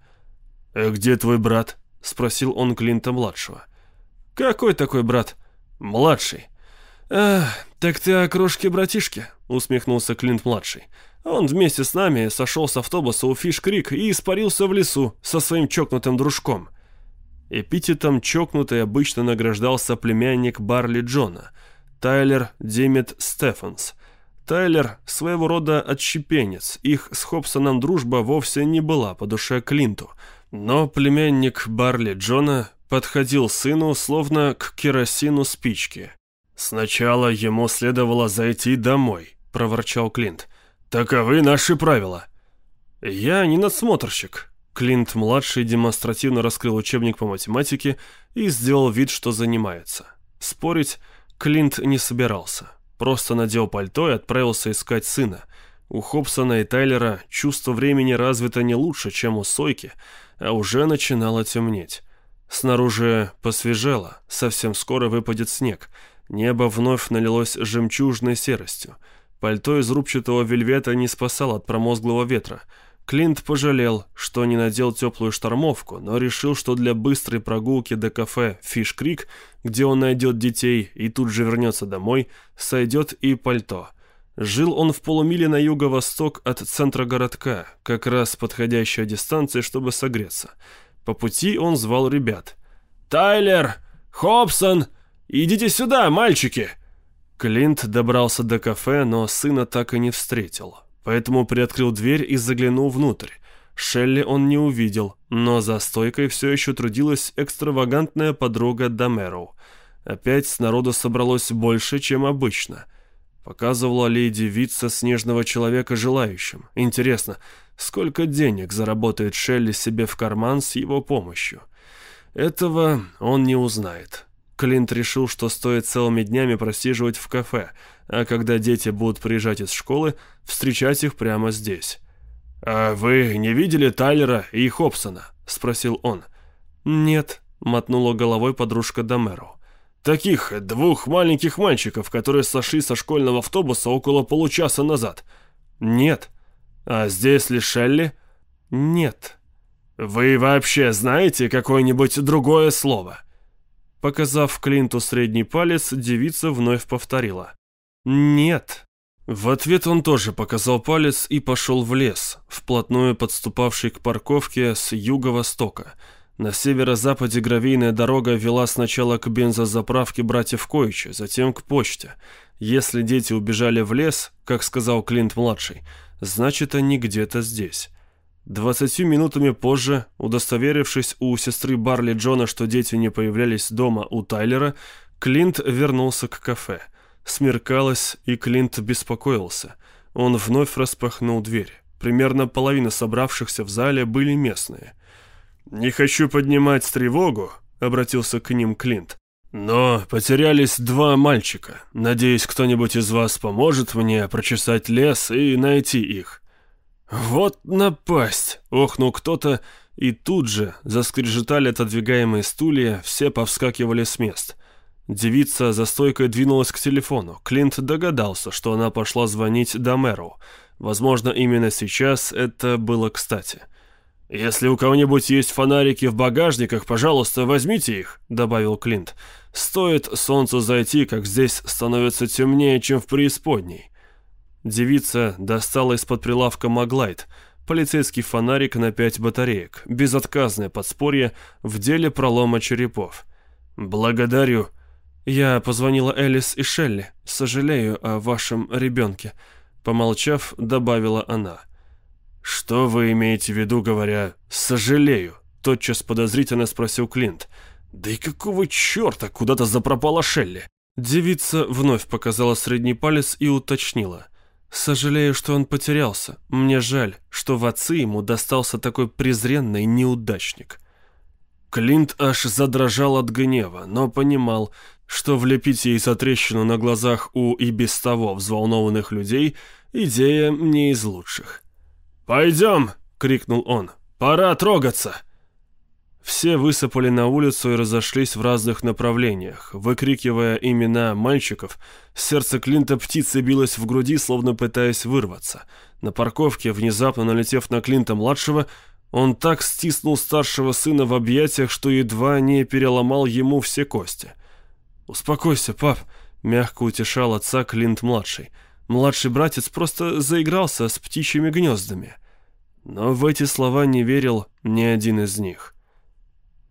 «Э, «Где твой брат?» — спросил он Клинта-младшего. «Какой такой брат?» «Младший». «Эх, так ты о крошке-братишке», — усмехнулся Клинт-младший. «Он вместе с нами сошел с автобуса у Фиш-Крик и испарился в лесу со своим чокнутым дружком». Эпитетом чокнутый обычно награждался племянник Барли Джона, Тайлер Димит Стефанс. Тайлер – своего рода отщепенец, их с Хобсоном дружба вовсе не была по душе Клинту, но племянник Барли Джона подходил сыну словно к керосину спички. «Сначала ему следовало зайти домой», – проворчал Клинт. «Таковы наши правила». «Я не надсмотрщик», Клинт-младший демонстративно раскрыл учебник по математике и сделал вид, что занимается. Спорить Клинт не собирался. Просто надел пальто и отправился искать сына. У Хобсона и Тайлера чувство времени развито не лучше, чем у Сойки, а уже начинало темнеть. Снаружи посвежело, совсем скоро выпадет снег. Небо вновь налилось жемчужной серостью. Пальто из рубчатого вельвета не спасало от промозглого ветра — Клинт пожалел, что не надел теплую штормовку, но решил, что для быстрой прогулки до кафе «Фиш Крик», где он найдет детей и тут же вернется домой, сойдет и пальто. Жил он в полумиле на юго-восток от центра городка, как раз подходящая дистанция, чтобы согреться. По пути он звал ребят. «Тайлер! Хобсон! Идите сюда, мальчики!» Клинт добрался до кафе, но сына так и не встретил поэтому приоткрыл дверь и заглянул внутрь. Шелли он не увидел, но за стойкой все еще трудилась экстравагантная подруга Домероу. Опять народу собралось больше, чем обычно. Показывала ли девица снежного человека желающим. Интересно, сколько денег заработает Шелли себе в карман с его помощью? Этого он не узнает. Клинт решил, что стоит целыми днями просиживать в кафе, а когда дети будут приезжать из школы, встречать их прямо здесь. «А вы не видели Тайлера и Хобсона?» — спросил он. «Нет», — мотнула головой подружка Домеро. «Таких двух маленьких мальчиков, которые сошли со школьного автобуса около получаса назад». «Нет». «А здесь ли Шелли?» «Нет». «Вы вообще знаете какое-нибудь другое слово?» Показав Клинту средний палец, девица вновь повторила. «Нет». В ответ он тоже показал палец и пошел в лес, вплотную подступавший к парковке с юго-востока. На северо-западе гравийная дорога вела сначала к бензозаправке братьев Коича, затем к почте. Если дети убежали в лес, как сказал Клинт-младший, значит они где-то здесь. Двадцатью минутами позже, удостоверившись у сестры Барли Джона, что дети не появлялись дома у Тайлера, Клинт вернулся к кафе. Смеркалось, и Клинт беспокоился. Он вновь распахнул дверь. Примерно половина собравшихся в зале были местные. «Не хочу поднимать тревогу», — обратился к ним Клинт. «Но потерялись два мальчика. Надеюсь, кто-нибудь из вас поможет мне прочесать лес и найти их». «Вот напасть!» — охнул кто-то, и тут же заскрежетали отодвигаемые стулья, все повскакивали с мест. Девица за стойкой двинулась к телефону. Клинт догадался, что она пошла звонить Домеру. Возможно, именно сейчас это было кстати. «Если у кого-нибудь есть фонарики в багажниках, пожалуйста, возьмите их», — добавил Клинт. «Стоит солнцу зайти, как здесь становится темнее, чем в преисподней». Девица достала из-под прилавка Маглайт, полицейский фонарик на пять батареек, безотказное подспорье в деле пролома черепов. «Благодарю». «Я позвонила Элис и Шелли. Сожалею о вашем ребенке», — помолчав, добавила она. «Что вы имеете в виду, говоря «сожалею»?» — тотчас подозрительно спросил Клинт. «Да и какого черта куда-то запропала Шелли?» Девица вновь показала средний палец и уточнила. «Сожалею, что он потерялся. Мне жаль, что в отцы ему достался такой презренный неудачник». Клинт аж задрожал от гнева, но понимал, что влепить ей сотрещину на глазах у и без того взволнованных людей – идея не из лучших. «Пойдем!» — крикнул он. «Пора трогаться!» Все высыпали на улицу и разошлись в разных направлениях, выкрикивая имена мальчиков. Сердце Клинта птицы билось в груди, словно пытаясь вырваться. На парковке, внезапно налетев на Клинта-младшего, он так стиснул старшего сына в объятиях, что едва не переломал ему все кости. «Успокойся, пап», — мягко утешал отца Клинт-младший. Младший братец просто заигрался с птичьими гнездами. Но в эти слова не верил ни один из них.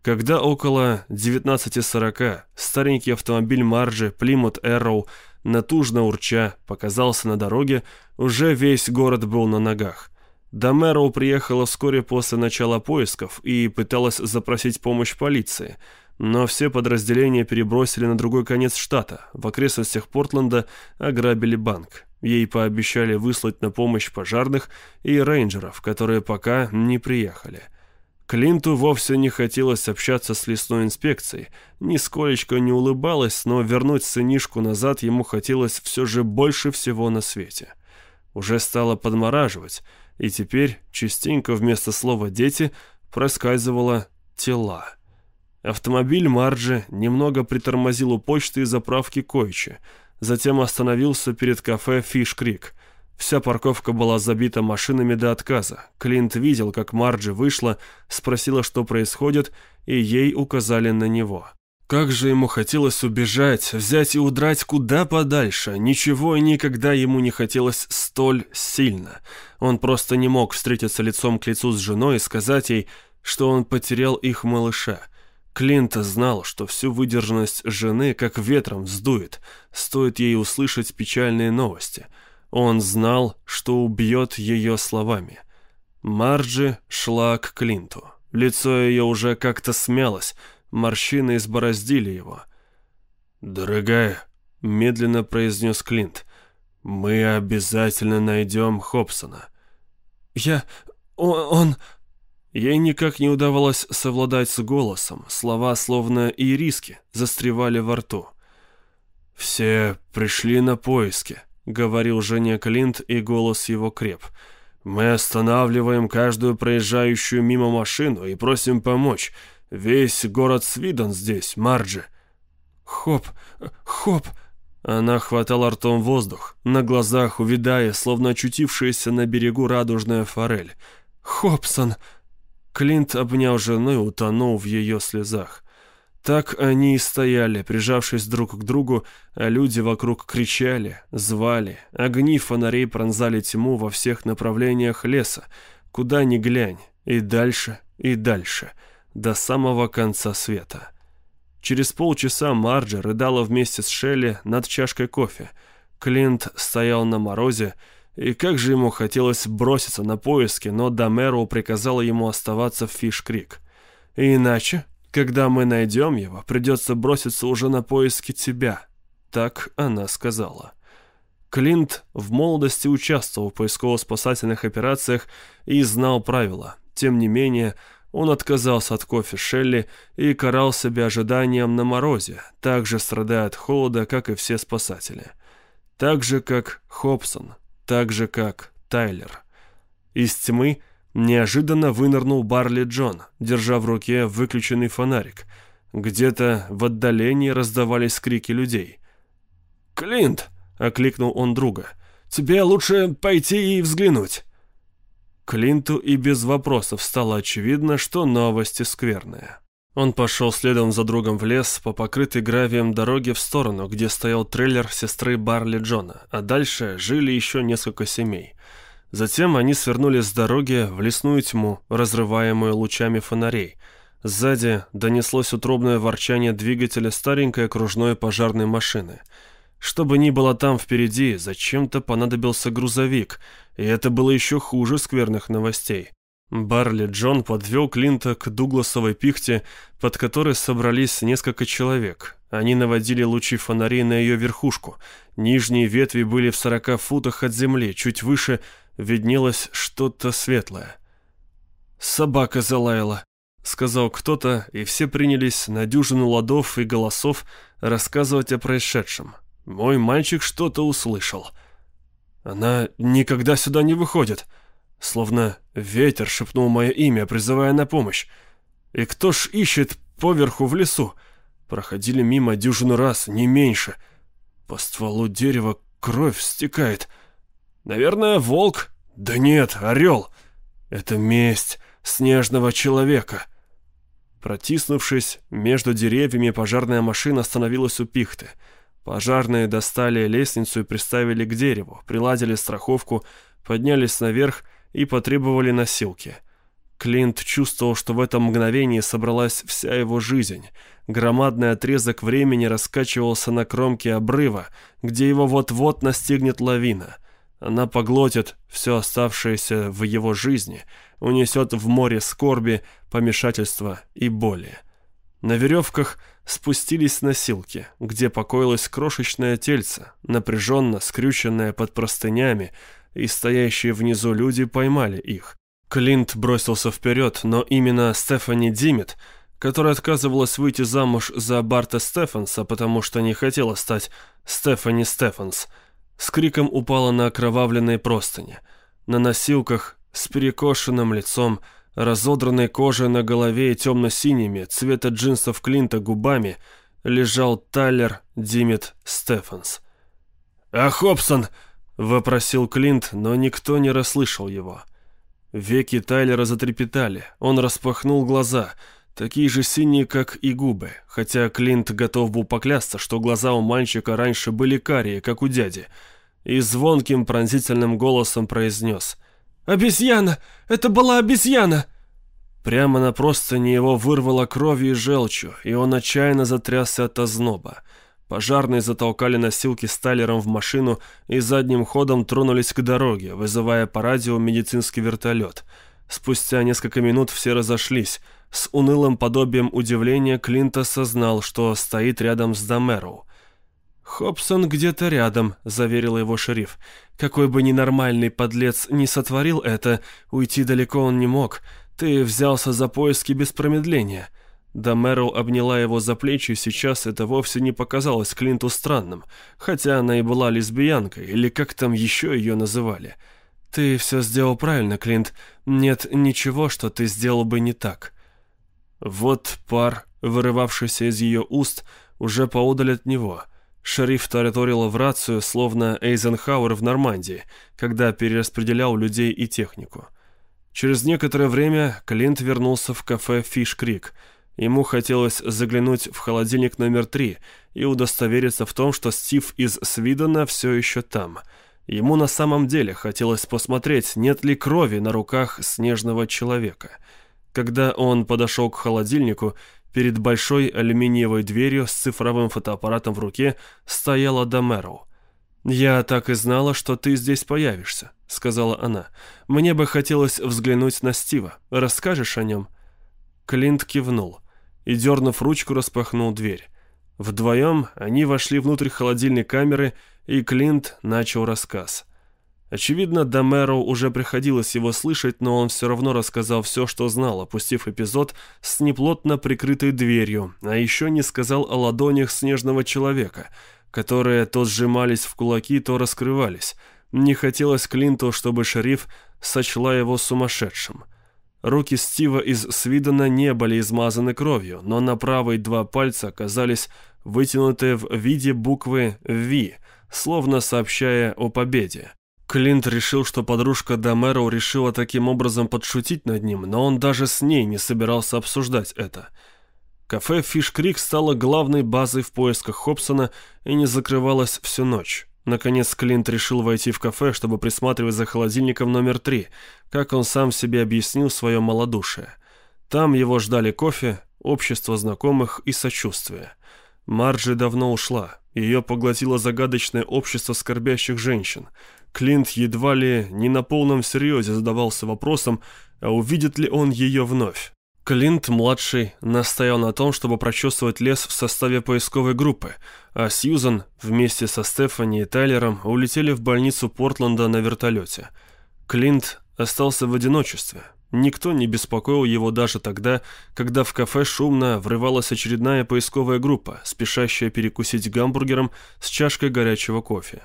Когда около 19.40 старенький автомобиль Марджи Плимут Эрроу натужно урча показался на дороге, уже весь город был на ногах. До Мэроу приехала вскоре после начала поисков и пыталась запросить помощь полиции – но все подразделения перебросили на другой конец штата. В окрестностях Портленда ограбили банк. Ей пообещали выслать на помощь пожарных и рейнджеров, которые пока не приехали. Клинту вовсе не хотелось общаться с лесной инспекцией. Нисколечко не улыбалась, но вернуть сынишку назад ему хотелось все же больше всего на свете. Уже стало подмораживать, и теперь частенько вместо слова «дети» проскальзывало «тела». Автомобиль Марджи немного притормозил у почты и заправки Койче, затем остановился перед кафе «Фиш Крик». Вся парковка была забита машинами до отказа. Клинт видел, как Марджи вышла, спросила, что происходит, и ей указали на него. Как же ему хотелось убежать, взять и удрать куда подальше. Ничего и никогда ему не хотелось столь сильно. Он просто не мог встретиться лицом к лицу с женой и сказать ей, что он потерял их малыша. Клинт знал, что всю выдержанность жены как ветром сдует, стоит ей услышать печальные новости. Он знал, что убьет ее словами. Марджи шла к Клинту. Лицо ее уже как-то смялось, морщины избороздили его. «Дорогая», — медленно произнес Клинт, — «мы обязательно найдем Хобсона». «Я... он...», Ей никак не удавалось совладать с голосом, слова, словно ириски, застревали во рту. «Все пришли на поиски», — говорил Женя Клинт, и голос его креп. «Мы останавливаем каждую проезжающую мимо машину и просим помочь. Весь город Свидон здесь, Марджи». «Хоп, хоп!» Она хватала ртом воздух, на глазах увидая, словно очутившаяся на берегу радужная форель. «Хопсон!» Клинт обнял жену и утонул в ее слезах. Так они и стояли, прижавшись друг к другу, а люди вокруг кричали, звали. Огни фонарей пронзали тьму во всех направлениях леса, куда ни глянь, и дальше, и дальше, до самого конца света. Через полчаса Марджа рыдала вместе с Шелли над чашкой кофе. Клинт стоял на морозе, и как же ему хотелось броситься на поиски, но Домеро приказала ему оставаться в Фиш-Крик. «Иначе, когда мы найдем его, придется броситься уже на поиски тебя», — так она сказала. Клинт в молодости участвовал в поисково-спасательных операциях и знал правила. Тем не менее, он отказался от кофе Шелли и карал себя ожиданием на морозе, так же страдая от холода, как и все спасатели. Так же, как Хобсон, так же, как Тайлер. Из тьмы неожиданно вынырнул Барли Джон, держа в руке выключенный фонарик. Где-то в отдалении раздавались крики людей. «Клинт!» — окликнул он друга. «Тебе лучше пойти и взглянуть». Клинту и без вопросов стало очевидно, что новости скверные. Он пошел следом за другом в лес по покрытой гравием дороге в сторону, где стоял трейлер сестры Барли Джона, а дальше жили еще несколько семей. Затем они свернули с дороги в лесную тьму, разрываемую лучами фонарей. Сзади донеслось утробное ворчание двигателя старенькой окружной пожарной машины – что бы ни было там впереди, зачем-то понадобился грузовик, и это было еще хуже скверных новостей. Барли Джон подвел Клинта к Дугласовой пихте, под которой собрались несколько человек. Они наводили лучи фонарей на ее верхушку. Нижние ветви были в сорока футах от земли, чуть выше виднелось что-то светлое. «Собака залаяла», — сказал кто-то, и все принялись на дюжину ладов и голосов рассказывать о происшедшем. Мой мальчик что-то услышал. Она никогда сюда не выходит. Словно ветер шепнул мое имя, призывая на помощь. И кто ж ищет поверху в лесу? Проходили мимо дюжину раз, не меньше. По стволу дерева кровь стекает. Наверное, волк? Да нет, орел. Это месть снежного человека. Протиснувшись между деревьями, пожарная машина остановилась у пихты — Пожарные достали лестницу и приставили к дереву, приладили страховку, поднялись наверх и потребовали носилки. Клинт чувствовал, что в этом мгновении собралась вся его жизнь. Громадный отрезок времени раскачивался на кромке обрыва, где его вот-вот настигнет лавина. Она поглотит все оставшееся в его жизни, унесет в море скорби, помешательства и боли. На веревках спустились носилки, где покоилось крошечное тельце, напряженно скрюченное под простынями, и стоящие внизу люди поймали их. Клинт бросился вперед, но именно Стефани Димит, которая отказывалась выйти замуж за Барта Стефанса, потому что не хотела стать Стефани Стефанс, с криком упала на окровавленные простыни. На носилках с перекошенным лицом – разодранной кожей на голове и темно-синими, цвета джинсов Клинта губами, лежал Тайлер Димит Стефанс. «А Хобсон?» — вопросил Клинт, но никто не расслышал его. Веки Тайлера затрепетали, он распахнул глаза, такие же синие, как и губы, хотя Клинт готов был поклясться, что глаза у мальчика раньше были карие, как у дяди, и звонким пронзительным голосом произнес — «Обезьяна! Это была обезьяна!» Прямо на простыне его вырвало кровью и желчью, и он отчаянно затрясся от озноба. Пожарные затолкали носилки с Тайлером в машину и задним ходом тронулись к дороге, вызывая по радио медицинский вертолет. Спустя несколько минут все разошлись. С унылым подобием удивления Клинт осознал, что стоит рядом с Домероу – «Хобсон где-то рядом», — заверил его шериф. «Какой бы ненормальный подлец не сотворил это, уйти далеко он не мог. Ты взялся за поиски без промедления». Да Мэрил обняла его за плечи, сейчас это вовсе не показалось Клинту странным, хотя она и была лесбиянкой, или как там еще ее называли. «Ты все сделал правильно, Клинт. Нет ничего, что ты сделал бы не так». Вот пар, вырывавшийся из ее уст, уже поодаль от него — Шериф тараторила в рацию, словно Эйзенхауэр в Нормандии, когда перераспределял людей и технику. Через некоторое время Клинт вернулся в кафе «Фиш Крик». Ему хотелось заглянуть в холодильник номер три и удостовериться в том, что Стив из Свидона все еще там. Ему на самом деле хотелось посмотреть, нет ли крови на руках снежного человека. Когда он подошел к холодильнику, Перед большой алюминиевой дверью с цифровым фотоаппаратом в руке стояла Домероу. «Я так и знала, что ты здесь появишься», — сказала она. «Мне бы хотелось взглянуть на Стива. Расскажешь о нем?» Клинт кивнул и, дернув ручку, распахнул дверь. Вдвоем они вошли внутрь холодильной камеры, и Клинт начал рассказ. Очевидно, Домеро уже приходилось его слышать, но он все равно рассказал все, что знал, опустив эпизод с неплотно прикрытой дверью, а еще не сказал о ладонях снежного человека, которые то сжимались в кулаки, то раскрывались. Не хотелось Клинту, чтобы шериф сочла его сумасшедшим. Руки Стива из Свидона не были измазаны кровью, но на правой два пальца оказались вытянуты в виде буквы «Ви», словно сообщая о победе. Клинт решил, что подружка Домеро решила таким образом подшутить над ним, но он даже с ней не собирался обсуждать это. Кафе «Фиш Крик» стало главной базой в поисках Хобсона и не закрывалось всю ночь. Наконец Клинт решил войти в кафе, чтобы присматривать за холодильником номер три, как он сам себе объяснил свое малодушие. Там его ждали кофе, общество знакомых и сочувствие. Марджи давно ушла. Ее поглотило загадочное общество скорбящих женщин – Клинт едва ли не на полном серьезе задавался вопросом, а увидит ли он ее вновь. Клинт-младший настоял на том, чтобы прочесывать лес в составе поисковой группы, а Сьюзан вместе со Стефани и Тайлером улетели в больницу Портленда на вертолете. Клинт остался в одиночестве. Никто не беспокоил его даже тогда, когда в кафе шумно врывалась очередная поисковая группа, спешащая перекусить гамбургером с чашкой горячего кофе.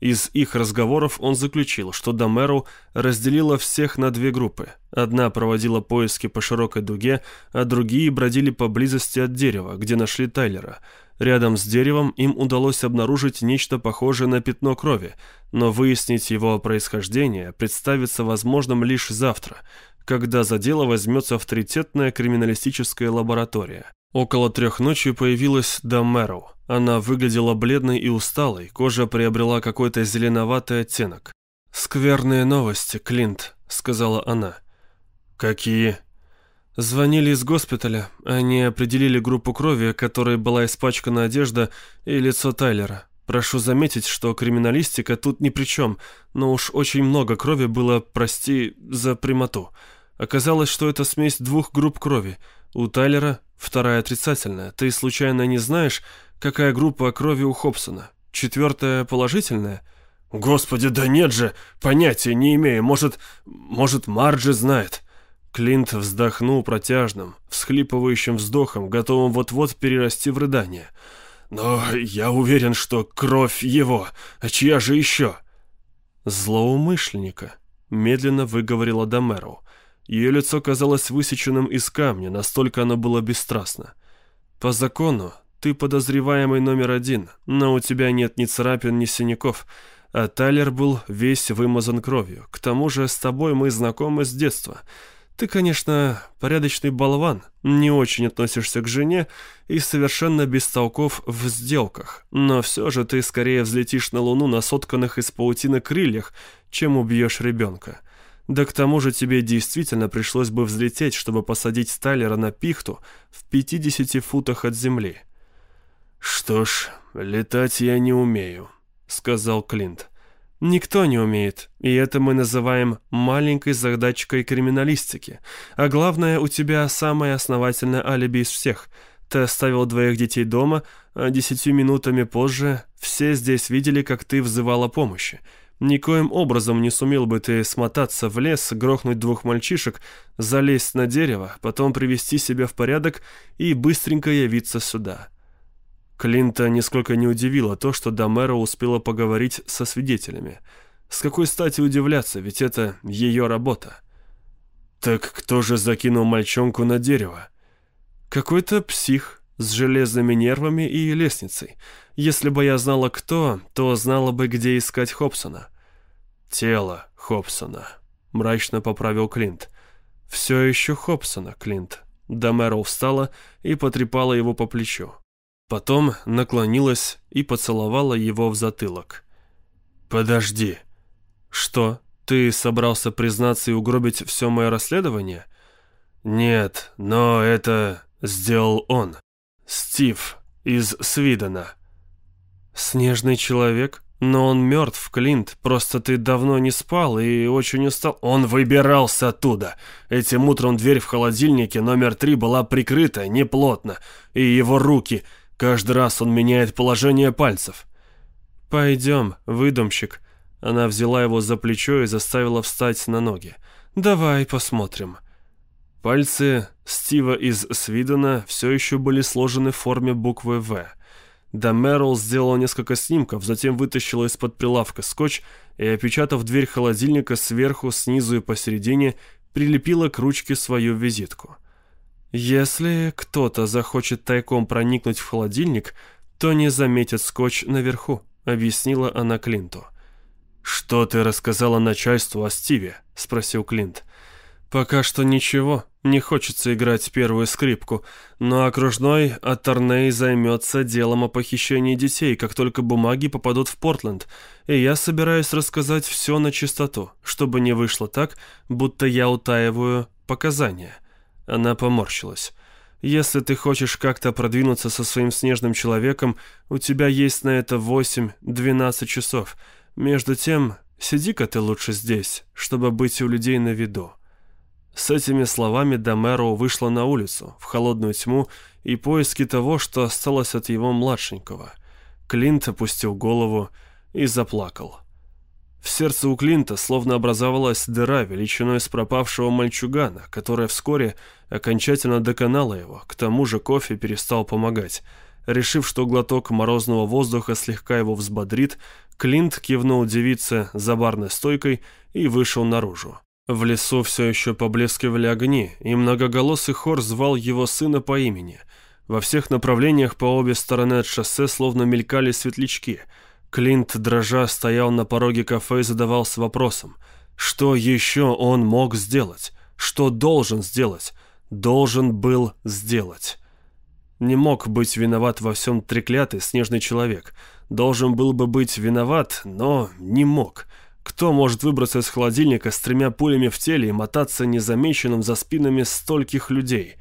Из их разговоров он заключил, что Домеру разделила всех на две группы. Одна проводила поиски по широкой дуге, а другие бродили поблизости от дерева, где нашли Тайлера. Рядом с деревом им удалось обнаружить нечто похожее на пятно крови, но выяснить его происхождение представится возможным лишь завтра, когда за дело возьмется авторитетная криминалистическая лаборатория. Около трех ночи появилась Домеро. Она выглядела бледной и усталой, кожа приобрела какой-то зеленоватый оттенок. «Скверные новости, Клинт», — сказала она. «Какие?» Звонили из госпиталя. Они определили группу крови, которой была испачкана одежда и лицо Тайлера. Прошу заметить, что криминалистика тут ни при чем, но уж очень много крови было, прости за прямоту. Оказалось, что это смесь двух групп крови. У Тайлера вторая отрицательная. Ты случайно не знаешь, Какая группа крови у Хобсона? Четвертая положительная? Господи, да нет же, понятия не имею. Может, может Марджи знает. Клинт вздохнул протяжным, всхлипывающим вздохом, готовым вот-вот перерасти в рыдание. Но я уверен, что кровь его. А чья же еще? Злоумышленника, медленно выговорила Домеру. Ее лицо казалось высеченным из камня, настолько оно было бесстрастно. По закону, ты подозреваемый номер один, но у тебя нет ни царапин, ни синяков. А Тайлер был весь вымазан кровью. К тому же с тобой мы знакомы с детства. Ты, конечно, порядочный болван, не очень относишься к жене и совершенно бестолков в сделках. Но все же ты скорее взлетишь на Луну на сотканных из паутины крыльях, чем убьешь ребенка. Да к тому же тебе действительно пришлось бы взлететь, чтобы посадить Тайлера на пихту в 50 футах от земли. «Что ж, летать я не умею», — сказал Клинт. «Никто не умеет, и это мы называем маленькой задачкой криминалистики. А главное, у тебя самое основательное алиби из всех. Ты оставил двоих детей дома, а десятью минутами позже все здесь видели, как ты взывала помощи. Никоим образом не сумел бы ты смотаться в лес, грохнуть двух мальчишек, залезть на дерево, потом привести себя в порядок и быстренько явиться сюда. Клинта нисколько не удивило то, что Домеро успела поговорить со свидетелями. С какой стати удивляться, ведь это ее работа. Так кто же закинул мальчонку на дерево? Какой-то псих с железными нервами и лестницей. Если бы я знала кто, то знала бы, где искать Хобсона. Тело Хобсона, мрачно поправил Клинт. Все еще Хобсона, Клинт. Домеро встала и потрепала его по плечу. Потом наклонилась и поцеловала его в затылок. «Подожди. Что, ты собрался признаться и угробить все мое расследование?» «Нет, но это сделал он. Стив из Свидена». «Снежный человек? Но он мертв, Клинт. Просто ты давно не спал и очень устал». «Он выбирался оттуда. Этим утром дверь в холодильнике номер три была прикрыта, неплотно, и его руки...» Каждый раз он меняет положение пальцев. «Пойдем, выдумщик». Она взяла его за плечо и заставила встать на ноги. «Давай посмотрим». Пальцы Стива из Свидена все еще были сложены в форме буквы «В». Да Мэрл сделала несколько снимков, затем вытащила из-под прилавка скотч и, опечатав дверь холодильника сверху, снизу и посередине, прилепила к ручке свою визитку. Если кто-то захочет тайком проникнуть в холодильник, то не заметит скотч наверху, объяснила она Клинту. «Что ты рассказала начальству о Стиве?» – спросил Клинт. «Пока что ничего. Не хочется играть первую скрипку. Но окружной Аторней займется делом о похищении детей, как только бумаги попадут в Портленд. И я собираюсь рассказать все на чистоту, чтобы не вышло так, будто я утаиваю показания». Она поморщилась. «Если ты хочешь как-то продвинуться со своим снежным человеком, у тебя есть на это 8-12 часов. Между тем, сиди-ка ты лучше здесь, чтобы быть у людей на виду». С этими словами Домеро вышла на улицу, в холодную тьму, и поиски того, что осталось от его младшенького. Клинт опустил голову и заплакал. В сердце у Клинта словно образовалась дыра величиной с пропавшего мальчугана, которая вскоре окончательно доконала его, к тому же кофе перестал помогать. Решив, что глоток морозного воздуха слегка его взбодрит, Клинт кивнул девице за барной стойкой и вышел наружу. В лесу все еще поблескивали огни, и многоголосый хор звал его сына по имени. Во всех направлениях по обе стороны от шоссе словно мелькали светлячки – Клинт, дрожа, стоял на пороге кафе и задавался вопросом, что еще он мог сделать, что должен сделать, должен был сделать. Не мог быть виноват во всем треклятый снежный человек. Должен был бы быть виноват, но не мог. Кто может выбраться из холодильника с тремя пулями в теле и мотаться незамеченным за спинами стольких людей?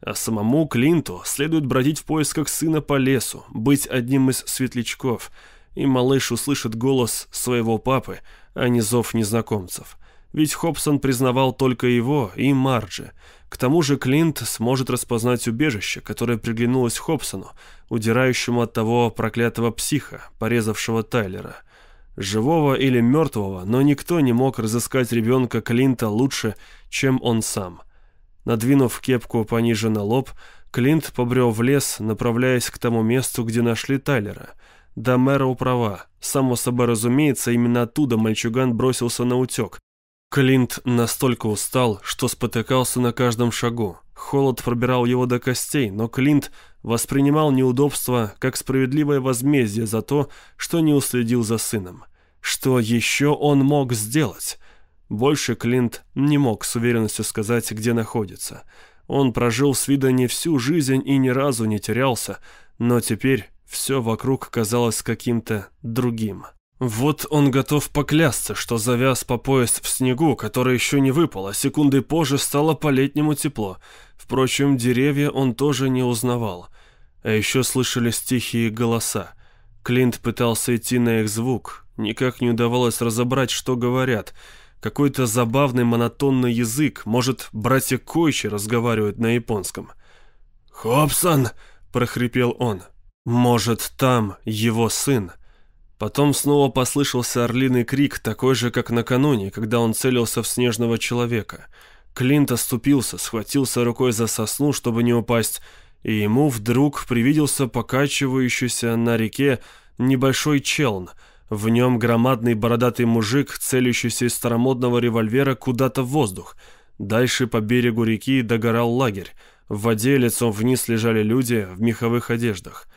А самому Клинту следует бродить в поисках сына по лесу, быть одним из светлячков – и малыш услышит голос своего папы, а не зов незнакомцев. Ведь Хобсон признавал только его и Марджи. К тому же Клинт сможет распознать убежище, которое приглянулось Хобсону, удирающему от того проклятого психа, порезавшего Тайлера. Живого или мертвого, но никто не мог разыскать ребенка Клинта лучше, чем он сам. Надвинув кепку пониже на лоб, Клинт побрел в лес, направляясь к тому месту, где нашли Тайлера – да мэра права. Само собой разумеется, именно оттуда мальчуган бросился на утек. Клинт настолько устал, что спотыкался на каждом шагу. Холод пробирал его до костей, но Клинт воспринимал неудобство как справедливое возмездие за то, что не уследил за сыном. Что еще он мог сделать? Больше Клинт не мог с уверенностью сказать, где находится. Он прожил с вида не всю жизнь и ни разу не терялся, но теперь все вокруг казалось каким-то другим. Вот он готов поклясться, что завяз по пояс в снегу, который еще не выпал, а секунды позже стало по-летнему тепло. Впрочем, деревья он тоже не узнавал. А еще слышались тихие голоса. Клинт пытался идти на их звук. Никак не удавалось разобрать, что говорят. Какой-то забавный монотонный язык. Может, братья Койчи разговаривают на японском. «Хобсон!» — прохрипел он. «Может, там его сын?» Потом снова послышался орлиный крик, такой же, как накануне, когда он целился в снежного человека. Клинт оступился, схватился рукой за сосну, чтобы не упасть, и ему вдруг привиделся покачивающийся на реке небольшой челн. В нем громадный бородатый мужик, целящийся из старомодного револьвера куда-то в воздух. Дальше по берегу реки догорал лагерь. В воде лицом вниз лежали люди в меховых одеждах.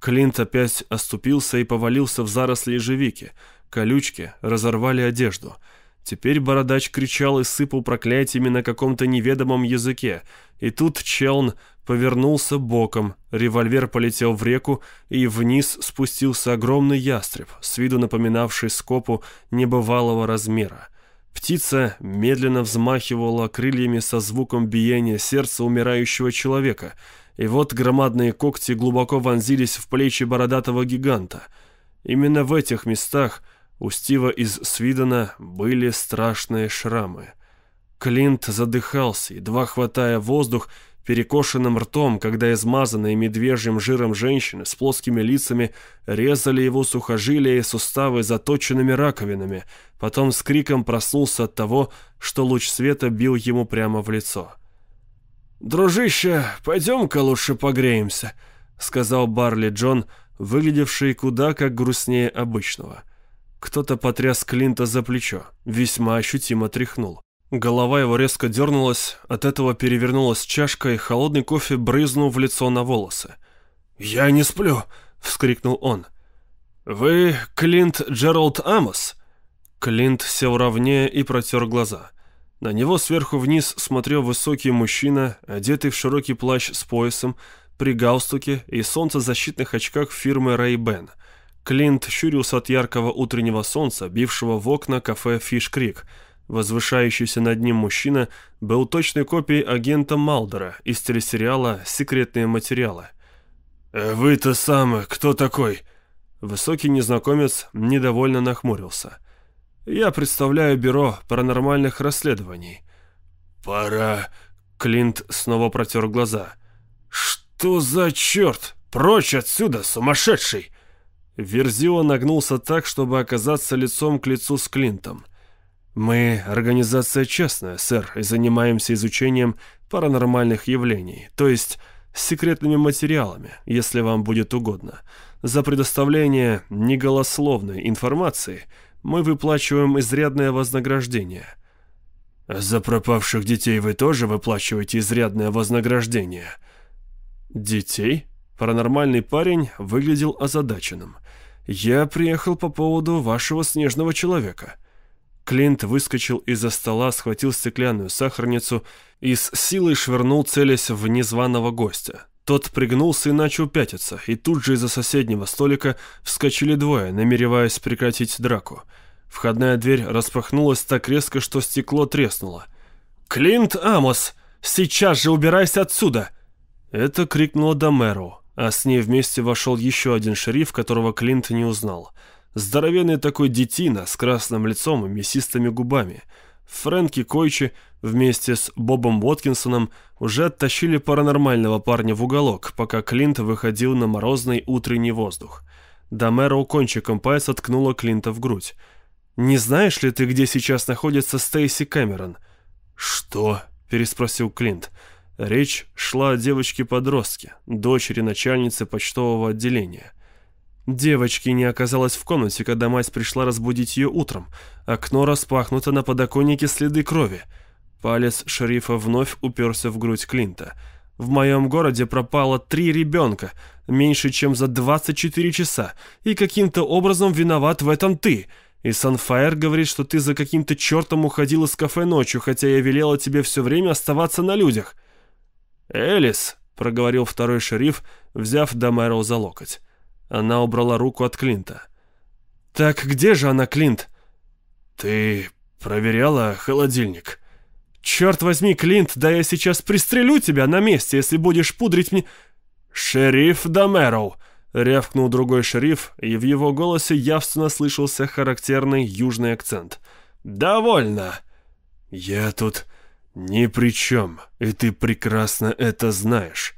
Клинт опять оступился и повалился в заросли ежевики. Колючки разорвали одежду. Теперь бородач кричал и сыпал проклятиями на каком-то неведомом языке. И тут Челн повернулся боком, револьвер полетел в реку, и вниз спустился огромный ястреб, с виду напоминавший скопу небывалого размера. Птица медленно взмахивала крыльями со звуком биения сердца умирающего человека, и вот громадные когти глубоко вонзились в плечи бородатого гиганта. Именно в этих местах у Стива из Свидона были страшные шрамы. Клинт задыхался, едва хватая воздух, перекошенным ртом, когда измазанные медвежьим жиром женщины с плоскими лицами резали его сухожилия и суставы заточенными раковинами, потом с криком проснулся от того, что луч света бил ему прямо в лицо. «Дружище, пойдем-ка лучше погреемся», — сказал Барли Джон, выглядевший куда как грустнее обычного. Кто-то потряс Клинта за плечо, весьма ощутимо тряхнул. Голова его резко дернулась, от этого перевернулась чашка, и холодный кофе брызнул в лицо на волосы. «Я не сплю!» — вскрикнул он. «Вы Клинт Джеральд Амос?» Клинт сел ровнее и протер глаза. На него сверху вниз смотрел высокий мужчина, одетый в широкий плащ с поясом, при галстуке и солнцезащитных очках фирмы Ray-Ban. Клинт щурился от яркого утреннего солнца, бившего в окна кафе «Фиш Крик», Возвышающийся над ним мужчина был точной копией агента Малдера из телесериала «Секретные материалы». «Э, «Вы-то сам кто такой?» Высокий незнакомец недовольно нахмурился. «Я представляю бюро паранормальных расследований». «Пора...» Клинт снова протер глаза. «Что за черт? Прочь отсюда, сумасшедший!» Верзила нагнулся так, чтобы оказаться лицом к лицу с Клинтом. «Мы организация частная, сэр, и занимаемся изучением паранормальных явлений, то есть секретными материалами, если вам будет угодно. За предоставление неголословной информации мы выплачиваем изрядное вознаграждение». «За пропавших детей вы тоже выплачиваете изрядное вознаграждение?» «Детей?» Паранормальный парень выглядел озадаченным. «Я приехал по поводу вашего снежного человека». Клинт выскочил из-за стола, схватил стеклянную сахарницу и с силой швырнул, целясь в незваного гостя. Тот пригнулся и начал пятиться, и тут же из-за соседнего столика вскочили двое, намереваясь прекратить драку. Входная дверь распахнулась так резко, что стекло треснуло. «Клинт Амос, сейчас же убирайся отсюда!» Это крикнула Домеро, а с ней вместе вошел еще один шериф, которого Клинт не узнал – Здоровенный такой детина с красным лицом и мясистыми губами. Фрэнки Койчи вместе с Бобом Уоткинсоном уже оттащили паранормального парня в уголок, пока Клинт выходил на морозный утренний воздух. Домеро кончиком пальца ткнула Клинта в грудь. «Не знаешь ли ты, где сейчас находится Стейси Кэмерон?» «Что?» – переспросил Клинт. Речь шла о девочке-подростке, дочери начальницы почтового отделения. Девочки не оказалось в комнате, когда мать пришла разбудить ее утром. Окно распахнуто, на подоконнике следы крови. Палец шерифа вновь уперся в грудь Клинта. В моем городе пропало три ребенка, меньше чем за 24 часа, и каким-то образом виноват в этом ты. И Санфайр говорит, что ты за каким-то чертом уходил из кафе ночью, хотя я велела тебе все время оставаться на людях. «Элис», — проговорил второй шериф, взяв Домеро за локоть. Она убрала руку от Клинта. «Так где же она, Клинт?» «Ты проверяла холодильник?» «Черт возьми, Клинт, да я сейчас пристрелю тебя на месте, если будешь пудрить мне...» «Шериф Домероу!» — рявкнул другой шериф, и в его голосе явственно слышался характерный южный акцент. «Довольно!» «Я тут ни при чем, и ты прекрасно это знаешь».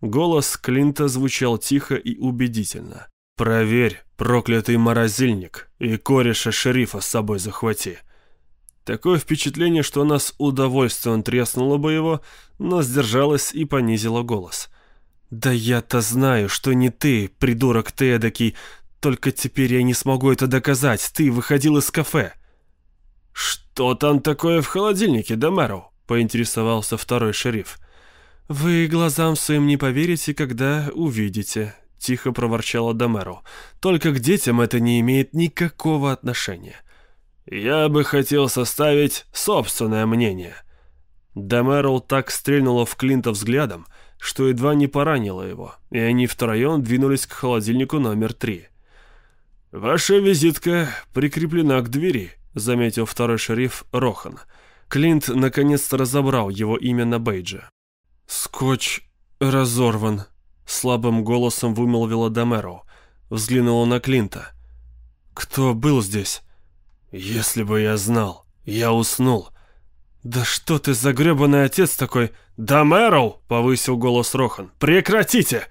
Голос Клинта звучал тихо и убедительно. «Проверь, проклятый морозильник, и кореша шерифа с собой захвати». Такое впечатление, что она с удовольствием треснула бы его, но сдержалась и понизила голос. «Да я-то знаю, что не ты, придурок ты эдакий, только теперь я не смогу это доказать, ты выходил из кафе». «Что там такое в холодильнике, Домеро?» — поинтересовался второй шериф. «Вы глазам своим не поверите, когда увидите», — тихо проворчала Домеро. «Только к детям это не имеет никакого отношения». «Я бы хотел составить собственное мнение». Домерл так стрельнула в Клинта взглядом, что едва не поранила его, и они втроем двинулись к холодильнику номер три. «Ваша визитка прикреплена к двери», — заметил второй шериф Рохан. Клинт наконец-то разобрал его имя на бейдже. «Скотч разорван», — слабым голосом вымолвила Домеро. Взглянула на Клинта. «Кто был здесь?» «Если бы я знал. Я уснул». «Да что ты за гребаный отец такой?» «Домеро!» — повысил голос Рохан. «Прекратите!»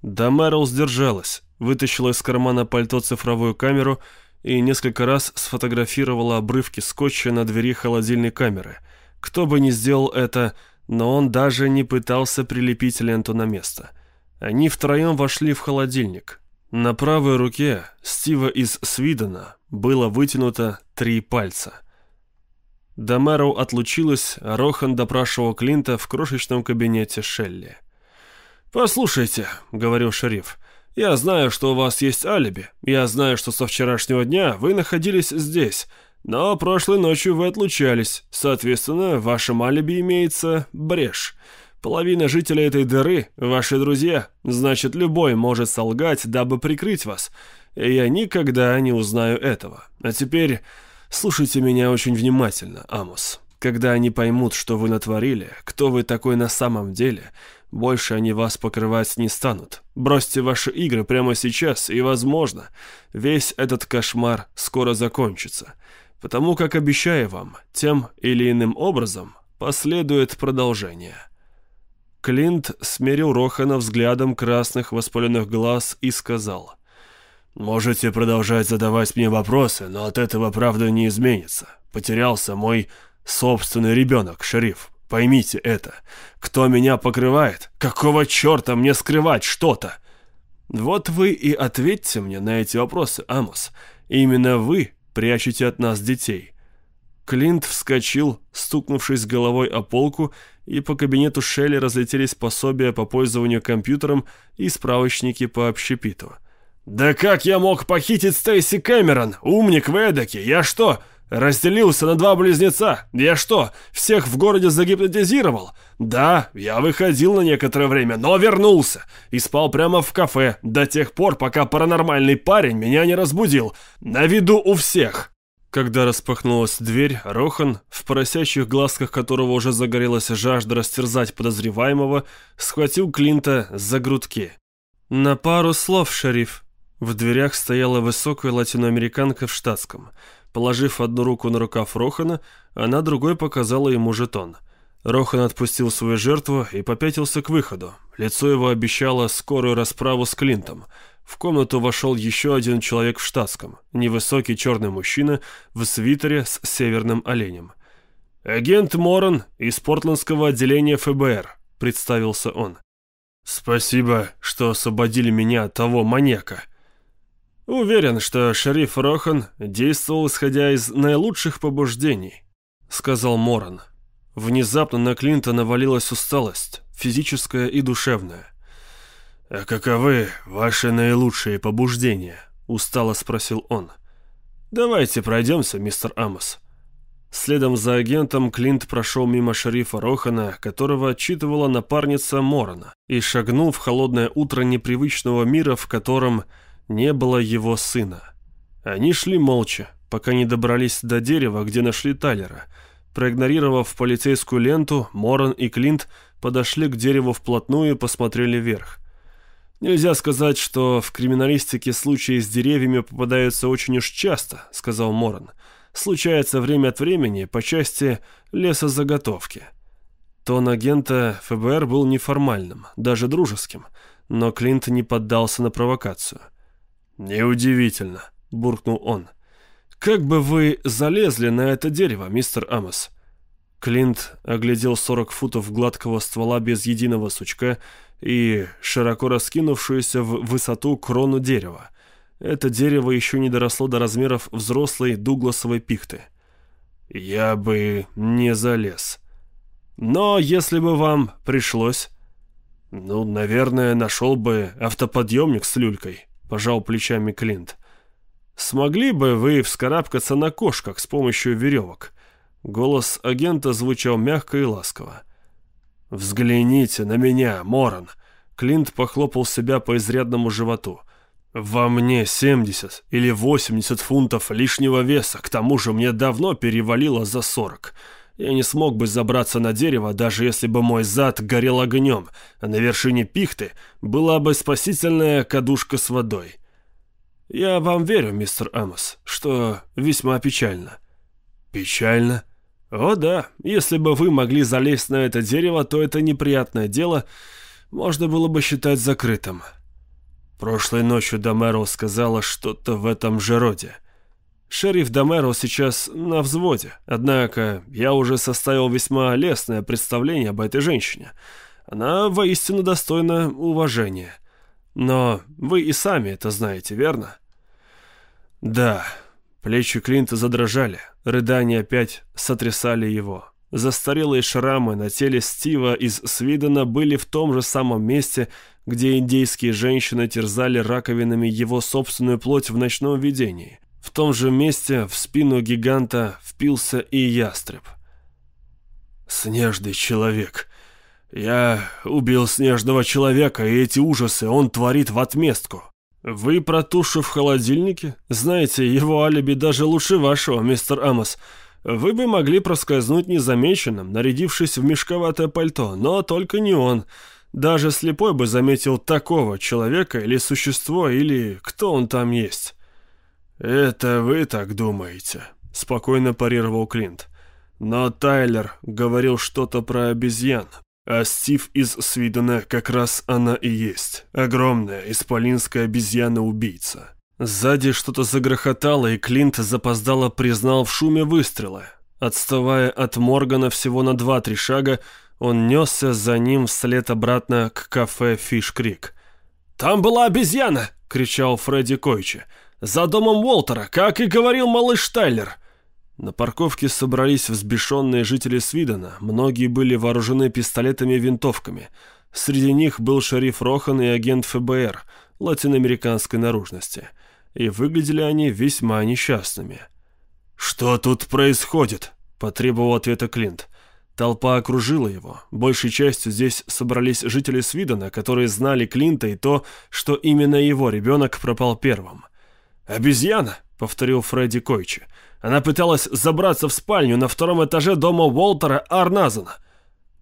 Домеро сдержалась, вытащила из кармана пальто цифровую камеру и несколько раз сфотографировала обрывки скотча на двери холодильной камеры. Кто бы ни сделал это, но он даже не пытался прилепить ленту на место. Они втроем вошли в холодильник. На правой руке Стива из Свидена было вытянуто три пальца. Домероу отлучилась, а Рохан допрашивал Клинта в крошечном кабинете Шелли. «Послушайте», — говорил шериф, — «я знаю, что у вас есть алиби. Я знаю, что со вчерашнего дня вы находились здесь, но прошлой ночью вы отлучались, соответственно, в вашем алиби имеется брешь. Половина жителей этой дыры – ваши друзья, значит, любой может солгать, дабы прикрыть вас. И я никогда не узнаю этого. А теперь слушайте меня очень внимательно, Амос. Когда они поймут, что вы натворили, кто вы такой на самом деле, больше они вас покрывать не станут. Бросьте ваши игры прямо сейчас, и, возможно, весь этот кошмар скоро закончится потому как, обещаю вам, тем или иным образом последует продолжение». Клинт смерил Рохана взглядом красных воспаленных глаз и сказал, «Можете продолжать задавать мне вопросы, но от этого правда не изменится. Потерялся мой собственный ребенок, шериф. Поймите это. Кто меня покрывает? Какого черта мне скрывать что-то?» «Вот вы и ответьте мне на эти вопросы, Амос. Именно вы прячете от нас детей». Клинт вскочил, стукнувшись головой о полку, и по кабинету Шелли разлетелись пособия по пользованию компьютером и справочники по общепиту. «Да как я мог похитить Стейси Кэмерон? Умник вы эдакий! Я что, разделился на два близнеца? Я что, всех в городе загипнотизировал? Да, я выходил на некоторое время, но вернулся и спал прямо в кафе до тех пор, пока паранормальный парень меня не разбудил. На виду у всех!» Когда распахнулась дверь, Рохан, в поросящих глазках которого уже загорелась жажда растерзать подозреваемого, схватил Клинта за грудки. «На пару слов, шериф». В дверях стояла высокая латиноамериканка в штатском. Положив одну руку на рукав Рохана, она другой показала ему жетон. Рохан отпустил свою жертву и попятился к выходу. Лицо его обещало скорую расправу с Клинтом – в комнату вошел еще один человек в штатском, невысокий черный мужчина в свитере с северным оленем. «Агент Моран из портландского отделения ФБР», — представился он. «Спасибо, что освободили меня от того маньяка». «Уверен, что шериф Рохан действовал исходя из наилучших побуждений», — сказал Моран. Внезапно на Клинта навалилась усталость, физическая и душевная. «А каковы ваши наилучшие побуждения?» — устало спросил он. «Давайте пройдемся, мистер Амос». Следом за агентом Клинт прошел мимо шерифа Рохана, которого отчитывала напарница Морона, и шагнул в холодное утро непривычного мира, в котором не было его сына. Они шли молча, пока не добрались до дерева, где нашли Тайлера. Проигнорировав полицейскую ленту, Моран и Клинт подошли к дереву вплотную и посмотрели вверх. «Нельзя сказать, что в криминалистике случаи с деревьями попадаются очень уж часто», — сказал Моран. «Случается время от времени по части лесозаготовки». Тон агента ФБР был неформальным, даже дружеским, но Клинт не поддался на провокацию. «Неудивительно», — буркнул он. «Как бы вы залезли на это дерево, мистер Амос?» Клинт оглядел 40 футов гладкого ствола без единого сучка и широко раскинувшуюся в высоту крону дерева. Это дерево еще не доросло до размеров взрослой дугласовой пихты. «Я бы не залез», но если бы вам пришлось... Ну, наверное, нашел бы автоподъемник с люлькой, пожал плечами Клинт. Смогли бы вы вскарабкаться на кошках с помощью веревок? Голос агента звучал мягко и ласково. «Взгляните на меня, Моран!» Клинт похлопал себя по изрядному животу. «Во мне 70 или 80 фунтов лишнего веса, к тому же мне давно перевалило за 40. Я не смог бы забраться на дерево, даже если бы мой зад горел огнем, а на вершине пихты была бы спасительная кадушка с водой. Я вам верю, мистер Амос, что весьма печально. Печально? О да, если бы вы могли залезть на это дерево, то это неприятное дело можно было бы считать закрытым. Прошлой ночью Домеро сказала что-то в этом же роде. Шериф Домеро сейчас на взводе, однако я уже составил весьма лестное представление об этой женщине. Она воистину достойна уважения. Но вы и сами это знаете, верно? Да. Плечи Клинта задрожали, рыдания опять сотрясали его. Застарелые шрамы на теле Стива из Свидена были в том же самом месте, где индейские женщины терзали раковинами его собственную плоть в ночном видении. В том же месте в спину гиганта впился и ястреб. «Снежный человек. Я убил снежного человека, и эти ужасы он творит в отместку. Вы про тушу в холодильнике? Знаете, его алиби даже лучше вашего, мистер Амос. Вы бы могли проскользнуть незамеченным, нарядившись в мешковатое пальто, но только не он». Даже слепой бы заметил такого человека или существо, или кто он там есть. «Это вы так думаете?» — спокойно парировал Клинт. «Но Тайлер говорил что-то про обезьян, а Стив из Свидена как раз она и есть. Огромная исполинская обезьяна-убийца». Сзади что-то загрохотало, и Клинт запоздало признал в шуме выстрела. Отставая от Моргана всего на два-три шага, он несся за ним вслед обратно к кафе «Фиш Крик». «Там была обезьяна!» — кричал Фредди Койчи. За домом Уолтера, как и говорил малыш Тайлер. На парковке собрались взбешенные жители Свидена. Многие были вооружены пистолетами и винтовками. Среди них был шериф Рохан и агент ФБР латиноамериканской наружности. И выглядели они весьма несчастными. «Что тут происходит?» – потребовал ответа Клинт. Толпа окружила его. Большей частью здесь собрались жители Свидена, которые знали Клинта и то, что именно его ребенок пропал первым. «Обезьяна», — повторил Фредди Койчи. «Она пыталась забраться в спальню на втором этаже дома Уолтера Арназена».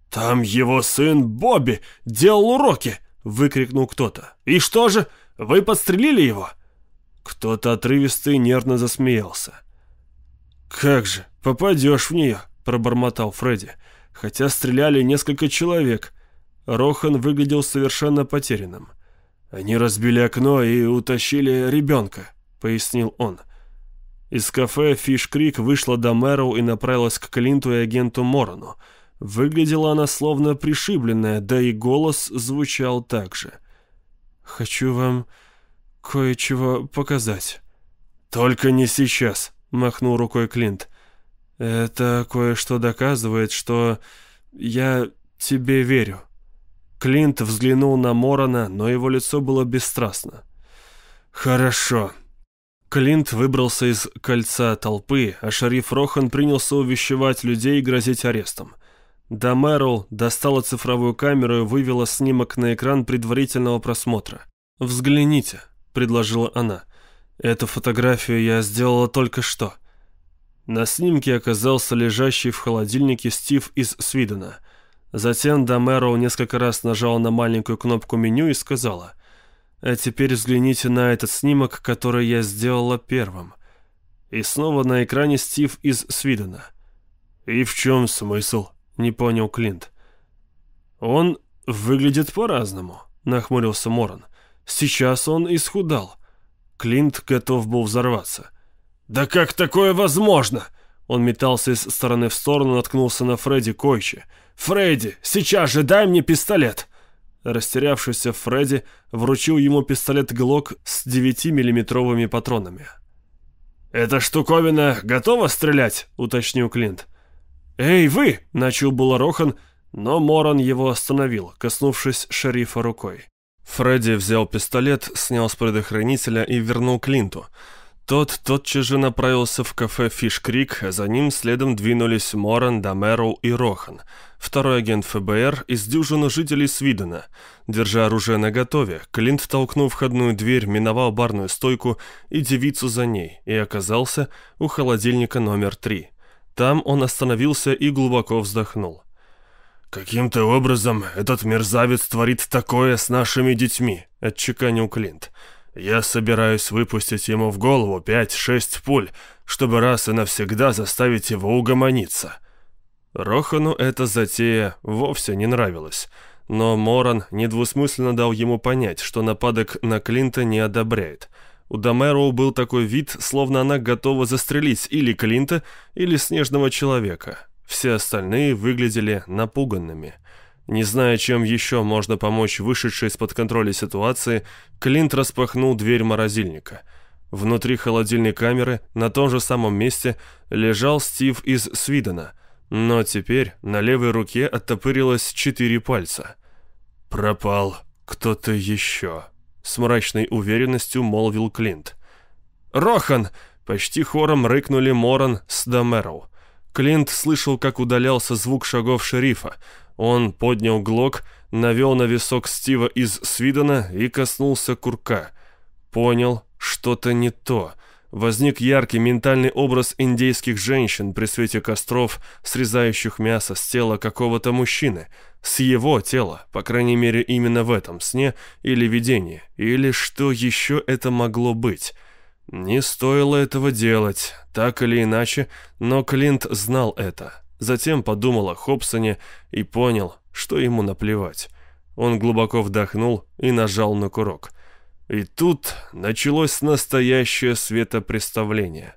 «Там его сын Бобби делал уроки!» — выкрикнул кто-то. «И что же, вы подстрелили его?» Кто-то отрывистый нервно засмеялся. «Как же, попадешь в нее!» — пробормотал Фредди. «Хотя стреляли несколько человек». Рохан выглядел совершенно потерянным. Они разбили окно и утащили ребенка пояснил он. Из кафе «Фиш Крик» вышла до Мэроу и направилась к Клинту и агенту Морону. Выглядела она словно пришибленная, да и голос звучал так же. «Хочу вам кое-чего показать». «Только не сейчас», — махнул рукой Клинт. «Это кое-что доказывает, что я тебе верю». Клинт взглянул на Морона, но его лицо было бесстрастно. «Хорошо», Клинт выбрался из кольца толпы, а шериф Рохан принялся увещевать людей и грозить арестом. Да Мэрил достала цифровую камеру и вывела снимок на экран предварительного просмотра. «Взгляните», — предложила она. «Эту фотографию я сделала только что». На снимке оказался лежащий в холодильнике Стив из Свидена. Затем Дамеро несколько раз нажала на маленькую кнопку меню и сказала а теперь взгляните на этот снимок, который я сделала первым. И снова на экране Стив из Свидена. И в чем смысл? Не понял Клинт. Он выглядит по-разному», — нахмурился Моран. «Сейчас он исхудал». Клинт готов был взорваться. «Да как такое возможно?» Он метался из стороны в сторону, наткнулся на Фредди Койчи. «Фредди, сейчас же дай мне пистолет!» Растерявшийся Фредди вручил ему пистолет Глок с 9-миллиметровыми патронами. «Эта штуковина готова стрелять?» — уточнил Клинт. «Эй, вы!» — начал было Рохан, но Моран его остановил, коснувшись шерифа рукой. Фредди взял пистолет, снял с предохранителя и вернул Клинту. Тот тотчас же направился в кафе «Фиш Крик», а за ним следом двинулись Моран, Дамероу и Рохан. Второй агент ФБР из дюжины жителей Свидена. Держа оружие наготове, Клинт толкнул входную дверь, миновал барную стойку и девицу за ней, и оказался у холодильника номер три. Там он остановился и глубоко вздохнул. «Каким-то образом этот мерзавец творит такое с нашими детьми», — отчеканил Клинт. «Я собираюсь выпустить ему в голову пять-шесть пуль, чтобы раз и навсегда заставить его угомониться». Рохану эта затея вовсе не нравилась, но Моран недвусмысленно дал ему понять, что нападок на Клинта не одобряет. У Домероу был такой вид, словно она готова застрелить или Клинта, или снежного человека. Все остальные выглядели напуганными. Не зная, чем еще можно помочь вышедшей из-под контроля ситуации, Клинт распахнул дверь морозильника. Внутри холодильной камеры, на том же самом месте, лежал Стив из Свидена, но теперь на левой руке оттопырилось четыре пальца. «Пропал кто-то еще», — с мрачной уверенностью молвил Клинт. «Рохан!» — почти хором рыкнули Моран с Домероу. Клинт слышал, как удалялся звук шагов шерифа. Он поднял глок, навел на висок Стива из Свидона и коснулся курка. Понял, что-то не то. Возник яркий ментальный образ индейских женщин при свете костров, срезающих мясо с тела какого-то мужчины. С его тела, по крайней мере именно в этом сне или видении. Или что еще это могло быть? Не стоило этого делать, так или иначе, но Клинт знал это. Затем подумал о Хобсоне и понял, что ему наплевать. Он глубоко вдохнул и нажал на курок. И тут началось настоящее светопреставление.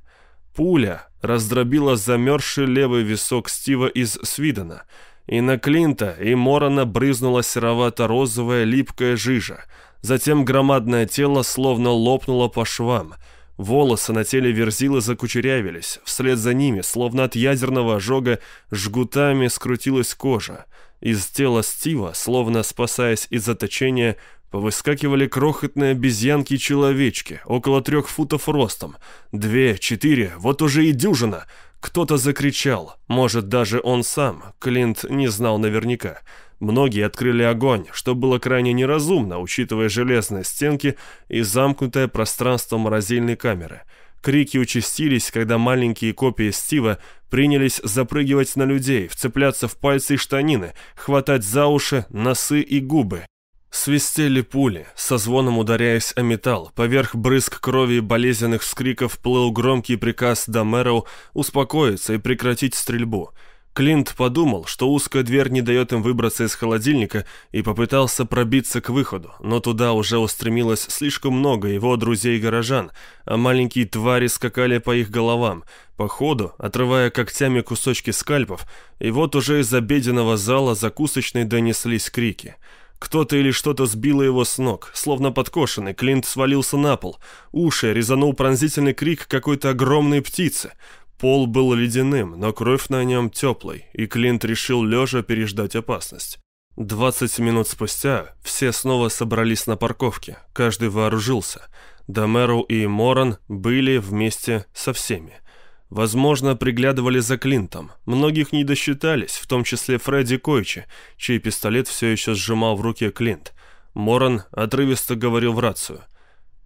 Пуля раздробила замерзший левый висок Стива из Свидена, и на Клинта и Морона брызнула серовато-розовая липкая жижа. Затем громадное тело словно лопнуло по швам — Волосы на теле Верзилы закучерявились, вслед за ними, словно от ядерного ожога, жгутами скрутилась кожа. Из тела Стива, словно спасаясь из заточения, повыскакивали крохотные обезьянки-человечки, около трех футов ростом. Две, четыре, вот уже и дюжина. Кто-то закричал, может, даже он сам, Клинт не знал наверняка. Многие открыли огонь, что было крайне неразумно, учитывая железные стенки и замкнутое пространство морозильной камеры. Крики участились, когда маленькие копии Стива принялись запрыгивать на людей, вцепляться в пальцы и штанины, хватать за уши, носы и губы. Свистели пули, со звоном ударяясь о металл. Поверх брызг крови и болезненных вскриков плыл громкий приказ Домероу успокоиться и прекратить стрельбу. Клинт подумал, что узкая дверь не дает им выбраться из холодильника и попытался пробиться к выходу, но туда уже устремилось слишком много его друзей-горожан, а маленькие твари скакали по их головам, по ходу, отрывая когтями кусочки скальпов, и вот уже из обеденного зала закусочной донеслись крики. Кто-то или что-то сбило его с ног, словно подкошенный, Клинт свалился на пол. Уши резанул пронзительный крик какой-то огромной птицы. Пол был ледяным, но кровь на нем теплой, и Клинт решил лежа переждать опасность. Двадцать минут спустя все снова собрались на парковке, каждый вооружился. Домеру и Моран были вместе со всеми. Возможно, приглядывали за Клинтом. Многих не досчитались, в том числе Фредди Койчи, чей пистолет все еще сжимал в руке Клинт. Моран отрывисто говорил в рацию.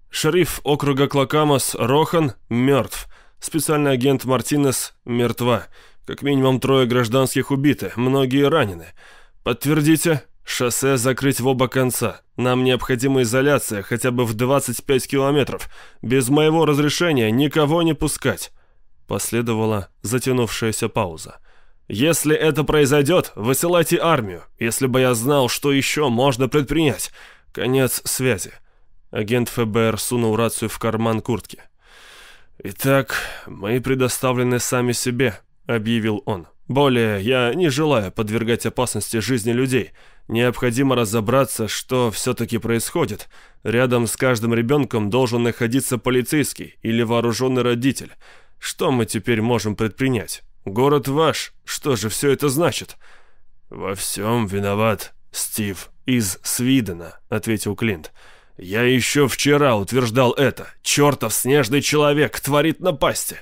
«Шериф округа Клакамос Рохан мертв. Специальный агент Мартинес мертва. Как минимум трое гражданских убиты, многие ранены. Подтвердите, шоссе закрыть в оба конца. Нам необходима изоляция хотя бы в 25 километров. Без моего разрешения никого не пускать». Последовала затянувшаяся пауза. Если это произойдет, высылайте армию. Если бы я знал, что еще можно предпринять. Конец связи. Агент ФБР сунул рацию в карман куртки. «Итак, мы предоставлены сами себе», — объявил он. «Более я не желаю подвергать опасности жизни людей. Необходимо разобраться, что все-таки происходит. Рядом с каждым ребенком должен находиться полицейский или вооруженный родитель. Что мы теперь можем предпринять? Город ваш. Что же все это значит?» «Во всем виноват Стив из Свидена», — ответил Клинт. «Я еще вчера утверждал это. Чертов снежный человек творит напасти».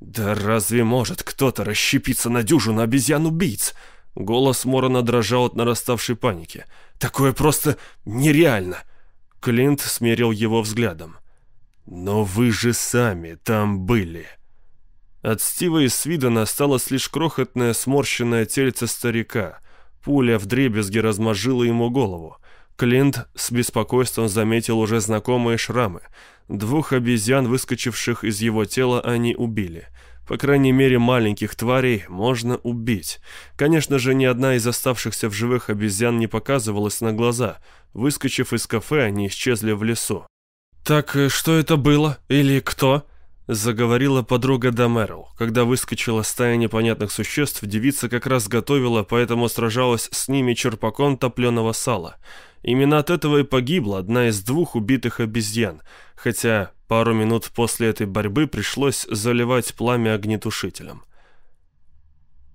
«Да разве может кто-то расщепиться на дюжину обезьян-убийц?» Голос Морона дрожал от нараставшей паники. «Такое просто нереально!» Клинт смерил его взглядом. «Но вы же сами там были!» От Стива и Свидона осталось лишь крохотное сморщенное тельце старика. Пуля вдребезги размозжила ему голову. Клинт с беспокойством заметил уже знакомые шрамы. Двух обезьян, выскочивших из его тела, они убили. По крайней мере, маленьких тварей можно убить. Конечно же, ни одна из оставшихся в живых обезьян не показывалась на глаза. Выскочив из кафе, они исчезли в лесу. «Так э, что это было? Или кто?» Заговорила подруга Домерл. Когда выскочила стая непонятных существ, девица как раз готовила, поэтому сражалась с ними черпаком топленого сала. Именно от этого и погибла одна из двух убитых обезьян, хотя пару минут после этой борьбы пришлось заливать пламя огнетушителем.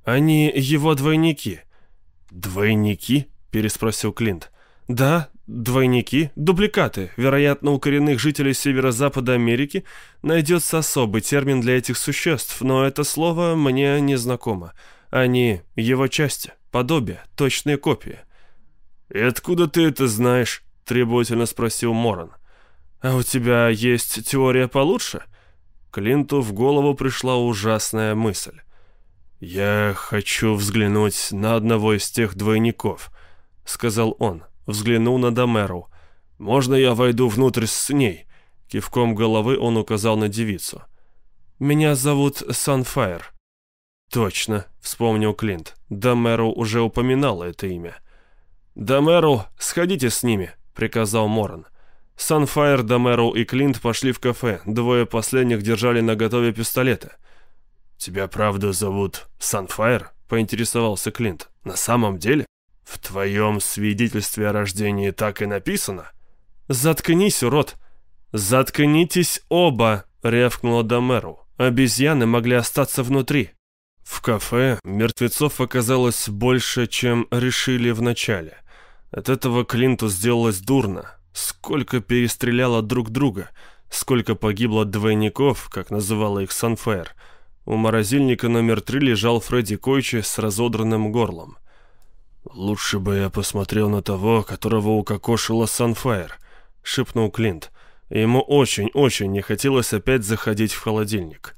«Они его двойники». «Двойники?» – переспросил Клинт. «Да, двойники, дубликаты. Вероятно, у коренных жителей северо-запада Америки найдется особый термин для этих существ, но это слово мне не знакомо. Они его части, подобие, точные копии». «И откуда ты это знаешь?» – требовательно спросил Моран. «А у тебя есть теория получше?» Клинту в голову пришла ужасная мысль. «Я хочу взглянуть на одного из тех двойников», — сказал он взглянул на Домеру. «Можно я войду внутрь с ней?» Кивком головы он указал на девицу. «Меня зовут Санфайр». «Точно», — вспомнил Клинт. Домеру уже упоминал это имя. «Домеру, сходите с ними», — приказал Моран. Санфайр, Домеру и Клинт пошли в кафе. Двое последних держали наготове пистолеты. «Тебя правда зовут Санфайр?» — поинтересовался Клинт. «На самом деле?» «В твоем свидетельстве о рождении так и написано?» «Заткнись, урод!» «Заткнитесь оба!» — рявкнула Домеру. «Обезьяны могли остаться внутри». В кафе мертвецов оказалось больше, чем решили вначале. От этого Клинту сделалось дурно. Сколько перестреляло друг друга, сколько погибло двойников, как называла их Санфэр. У морозильника номер три лежал Фредди Койчи с разодранным горлом. «Лучше бы я посмотрел на того, которого укокошила Санфайр», — шепнул Клинт. Ему очень-очень не хотелось опять заходить в холодильник.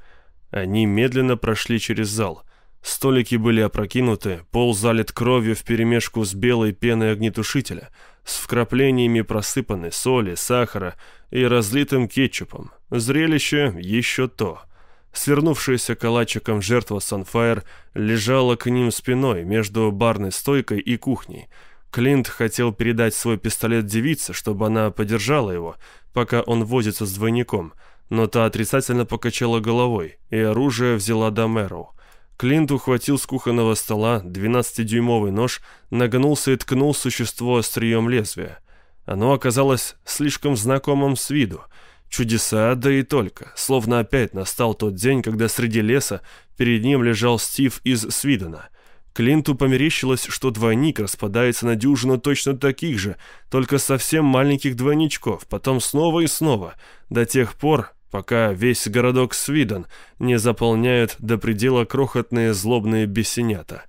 Они медленно прошли через зал. Столики были опрокинуты, пол залит кровью вперемешку с белой пеной огнетушителя, с вкраплениями просыпанной соли, сахара и разлитым кетчупом. Зрелище еще то — Свернувшаяся калачиком жертва Санфайр лежала к ним спиной между барной стойкой и кухней. Клинт хотел передать свой пистолет девице, чтобы она подержала его, пока он возится с двойником, но та отрицательно покачала головой, и оружие взяла Домероу. Клинт ухватил с кухонного стола 12-дюймовый нож, нагнулся и ткнул существо острием лезвия. Оно оказалось слишком знакомым с виду — Чудеса, да и только. Словно опять настал тот день, когда среди леса перед ним лежал Стив из Свидена. Клинту померещилось, что двойник распадается на дюжину точно таких же, только совсем маленьких двойничков, потом снова и снова, до тех пор, пока весь городок Свиден не заполняют до предела крохотные злобные бесенята.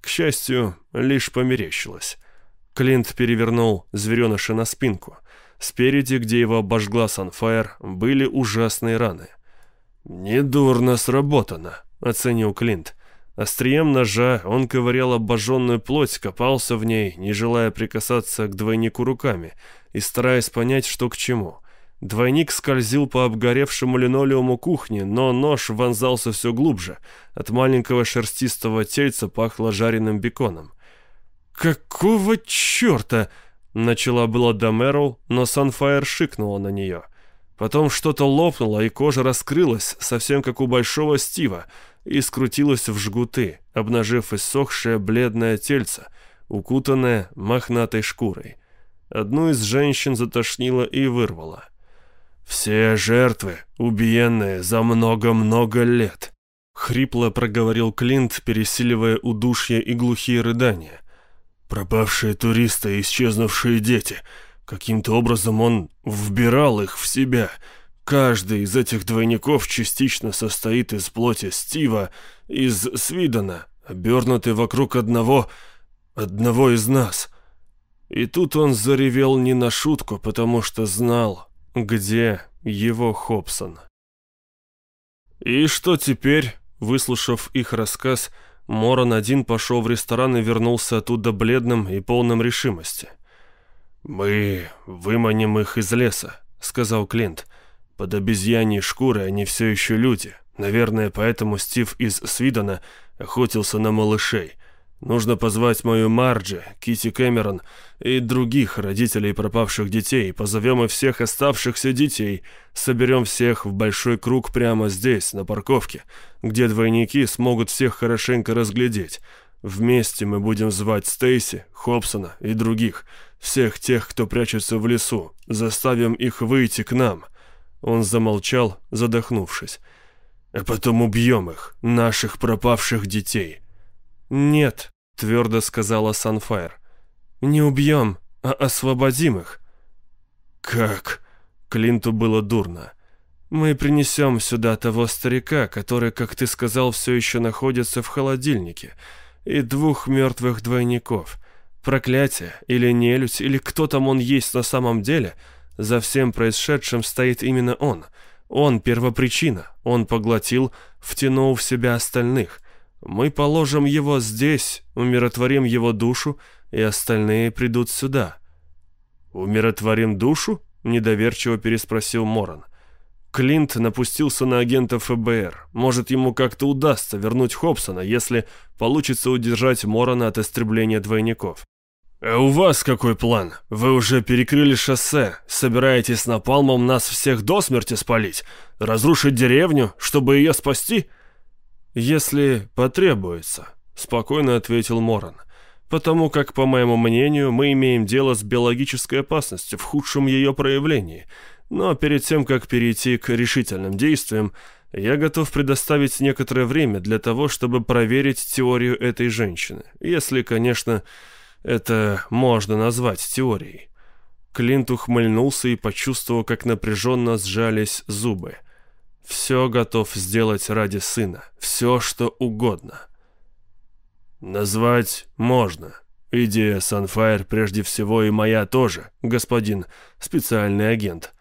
К счастью, лишь померещилось. Клинт перевернул звереныша на спинку — Спереди, где его обожгла Санфайр, были ужасные раны. «Недурно сработано», — оценил Клинт. Острием ножа он ковырял обожженную плоть, копался в ней, не желая прикасаться к двойнику руками и стараясь понять, что к чему. Двойник скользил по обгоревшему линолеуму кухни, но нож вонзался все глубже. От маленького шерстистого тельца пахло жареным беконом. «Какого черта?» — начала была Домеру, но Санфайр шикнула на нее. Потом что-то лопнуло, и кожа раскрылась, совсем как у большого Стива, и скрутилась в жгуты, обнажив иссохшее бледное тельце, укутанное мохнатой шкурой. Одну из женщин затошнило и вырвало. «Все жертвы, убиенные за много-много лет», — хрипло проговорил Клинт, пересиливая удушье и глухие рыдания. «Пропавшие туристы и исчезнувшие дети. Каким-то образом он вбирал их в себя. Каждый из этих двойников частично состоит из плоти Стива, из Свидона, обернутый вокруг одного... одного из нас». И тут он заревел не на шутку, потому что знал, где его Хобсон. И что теперь, выслушав их рассказ, Моран один пошел в ресторан и вернулся оттуда бледным и полным решимости. «Мы выманим их из леса», — сказал Клинт. «Под обезьяньей шкурой они все еще люди. Наверное, поэтому Стив из Свидона охотился на малышей. Нужно позвать мою Марджи, Кити Кэмерон и других родителей пропавших детей. Позовем и всех оставшихся детей. Соберем всех в большой круг прямо здесь, на парковке, где двойники смогут всех хорошенько разглядеть. Вместе мы будем звать Стейси, Хобсона и других, всех тех, кто прячется в лесу. Заставим их выйти к нам». Он замолчал, задохнувшись. «А потом убьем их, наших пропавших детей». «Нет», — твердо сказала Санфайр. «Не убьем, а освободим их». «Как?» — Клинту было дурно. «Мы принесем сюда того старика, который, как ты сказал, все еще находится в холодильнике, и двух мертвых двойников. Проклятие, или нелюдь, или кто там он есть на самом деле, за всем происшедшим стоит именно он. Он первопричина, он поглотил, втянул в себя остальных». Мы положим его здесь, умиротворим его душу, и остальные придут сюда». «Умиротворим душу?» — недоверчиво переспросил Моран. Клинт напустился на агента ФБР. Может, ему как-то удастся вернуть Хобсона, если получится удержать Морана от истребления двойников. «А у вас какой план? Вы уже перекрыли шоссе, собираетесь напалмом нас всех до смерти спалить? Разрушить деревню, чтобы ее спасти?» «Если потребуется», — спокойно ответил Моран. «Потому как, по моему мнению, мы имеем дело с биологической опасностью в худшем ее проявлении. Но перед тем, как перейти к решительным действиям, я готов предоставить некоторое время для того, чтобы проверить теорию этой женщины. Если, конечно, это можно назвать теорией». Клинт ухмыльнулся и почувствовал, как напряженно сжались зубы. Все готов сделать ради сына. Все, что угодно. Назвать можно. Идея Санфайр прежде всего и моя тоже, господин специальный агент.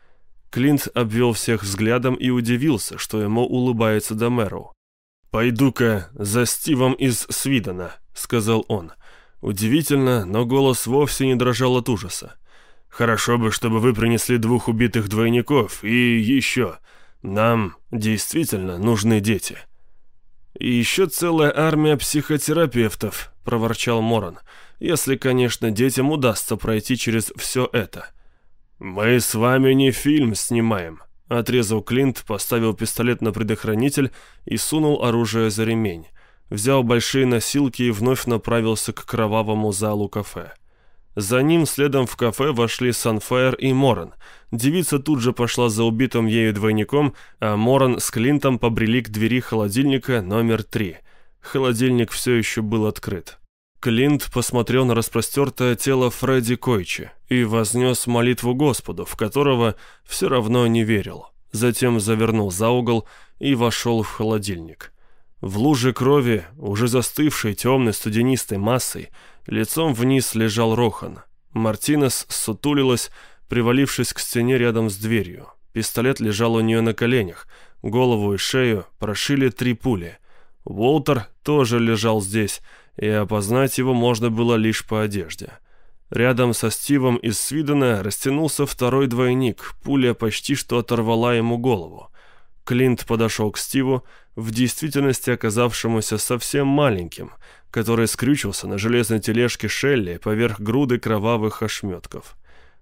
Клинт обвел всех взглядом и удивился, что ему улыбается Домеру. «Пойду-ка за Стивом из Свидона», — сказал он. Удивительно, но голос вовсе не дрожал от ужаса. «Хорошо бы, чтобы вы принесли двух убитых двойников и еще. Нам действительно нужны дети». «И еще целая армия психотерапевтов», — проворчал Моран, «если, конечно, детям удастся пройти через все это». «Мы с вами не фильм снимаем», — отрезал Клинт, поставил пистолет на предохранитель и сунул оружие за ремень. Взял большие носилки и вновь направился к кровавому залу кафе. За ним следом в кафе вошли Санфайр и Моран. Девица тут же пошла за убитым ею двойником, а Моран с Клинтом побрели к двери холодильника номер три. Холодильник все еще был открыт. Клинт посмотрел на распростертое тело Фредди Койчи и вознес молитву Господу, в которого все равно не верил. Затем завернул за угол и вошел в холодильник. В луже крови, уже застывшей темной студенистой массой, лицом вниз лежал Рохан. Мартинес сутулилась, привалившись к стене рядом с дверью. Пистолет лежал у нее на коленях, голову и шею прошили три пули. Уолтер тоже лежал здесь, и опознать его можно было лишь по одежде. Рядом со Стивом из Свидена растянулся второй двойник, пуля почти что оторвала ему голову. Клинт подошел к Стиву, в действительности оказавшемуся совсем маленьким, который скрючился на железной тележке Шелли поверх груды кровавых ошметков.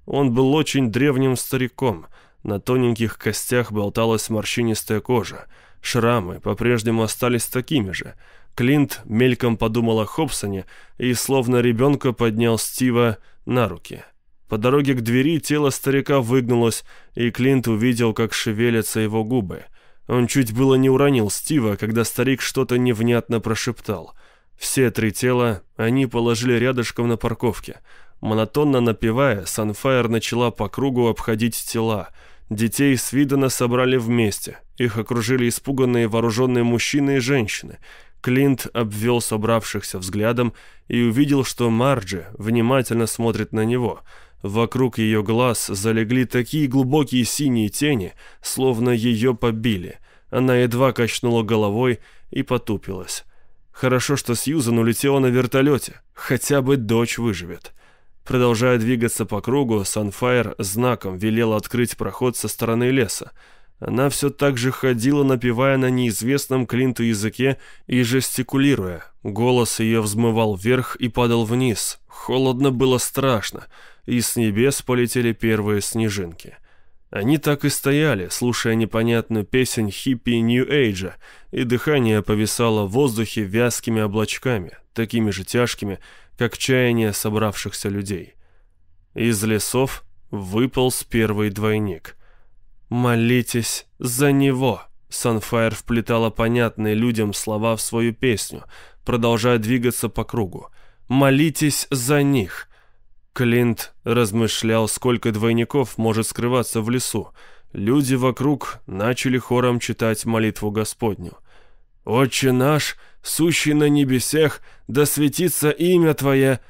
Он был очень древним стариком, на тоненьких костях болталась морщинистая кожа, шрамы по-прежнему остались такими же — Клинт мельком подумал о Хобсоне и, словно ребенка, поднял Стива на руки. По дороге к двери тело старика выгнулось, и Клинт увидел, как шевелятся его губы. Он чуть было не уронил Стива, когда старик что-то невнятно прошептал. Все три тела они положили рядышком на парковке. Монотонно напевая, Санфайр начала по кругу обходить тела. Детей с Видана собрали вместе. Их окружили испуганные вооруженные мужчины и женщины. Клинт обвел собравшихся взглядом и увидел, что Марджи внимательно смотрит на него. Вокруг ее глаз залегли такие глубокие синие тени, словно ее побили. Она едва качнула головой и потупилась. Хорошо, что Сьюзан улетела на вертолете. Хотя бы дочь выживет. Продолжая двигаться по кругу, Санфайр знаком велел открыть проход со стороны леса. Она все так же ходила, напевая на неизвестном Клинту языке и жестикулируя. Голос ее взмывал вверх и падал вниз. Холодно было страшно, и с небес полетели первые снежинки. Они так и стояли, слушая непонятную песнь хиппи Нью-Эйджа, и дыхание повисало в воздухе вязкими облачками, такими же тяжкими, как чаяние собравшихся людей. Из лесов выполз первый двойник — «Молитесь за него!» Санфайр вплетала понятные людям слова в свою песню, продолжая двигаться по кругу. «Молитесь за них!» Клинт размышлял, сколько двойников может скрываться в лесу. Люди вокруг начали хором читать молитву Господню. «Отче наш, сущий на небесех, да светится имя Твое!»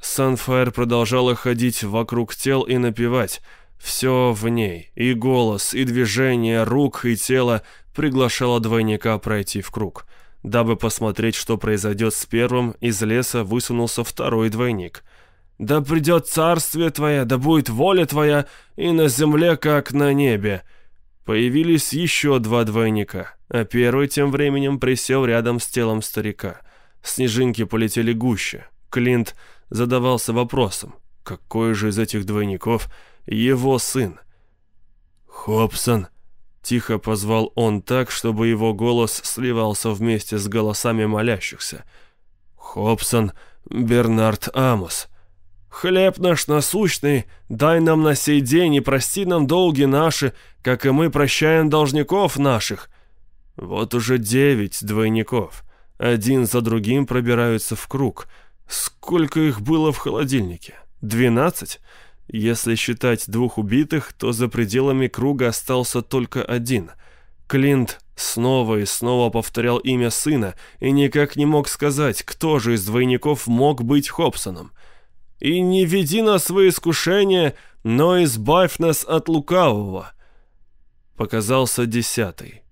Санфайр продолжала ходить вокруг тел и напевать – все в ней, и голос, и движение рук и тела приглашало двойника пройти в круг. Дабы посмотреть, что произойдет с первым, из леса высунулся второй двойник. «Да придет царствие твое, да будет воля твоя, и на земле, как на небе». Появились еще два двойника, а первый тем временем присел рядом с телом старика. Снежинки полетели гуще. Клинт задавался вопросом, какой же из этих двойников его сын. «Хобсон!» — тихо позвал он так, чтобы его голос сливался вместе с голосами молящихся. «Хобсон Бернард Амос!» «Хлеб наш насущный, дай нам на сей день и прости нам долги наши, как и мы прощаем должников наших». Вот уже девять двойников. Один за другим пробираются в круг. Сколько их было в холодильнике? Двенадцать? Если считать двух убитых, то за пределами круга остался только один. Клинт снова и снова повторял имя сына и никак не мог сказать, кто же из двойников мог быть Хобсоном. «И не веди нас в искушение, но избавь нас от лукавого». Показался десятый.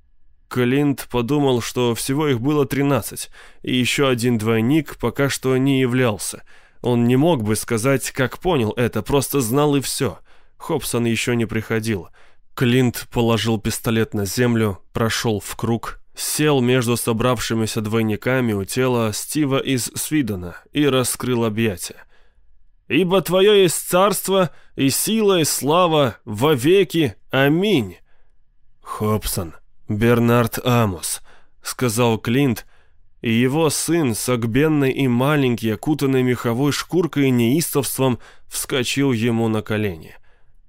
Клинт подумал, что всего их было тринадцать, и еще один двойник пока что не являлся — он не мог бы сказать, как понял это, просто знал и все. Хобсон еще не приходил. Клинт положил пистолет на землю, прошел в круг, сел между собравшимися двойниками у тела Стива из Свидона и раскрыл объятия. «Ибо Твое есть царство, и сила, и слава во веки. Аминь!» «Хобсон, Бернард Амос», — сказал Клинт, и его сын, согбенный и маленький, окутанный меховой шкуркой и неистовством, вскочил ему на колени.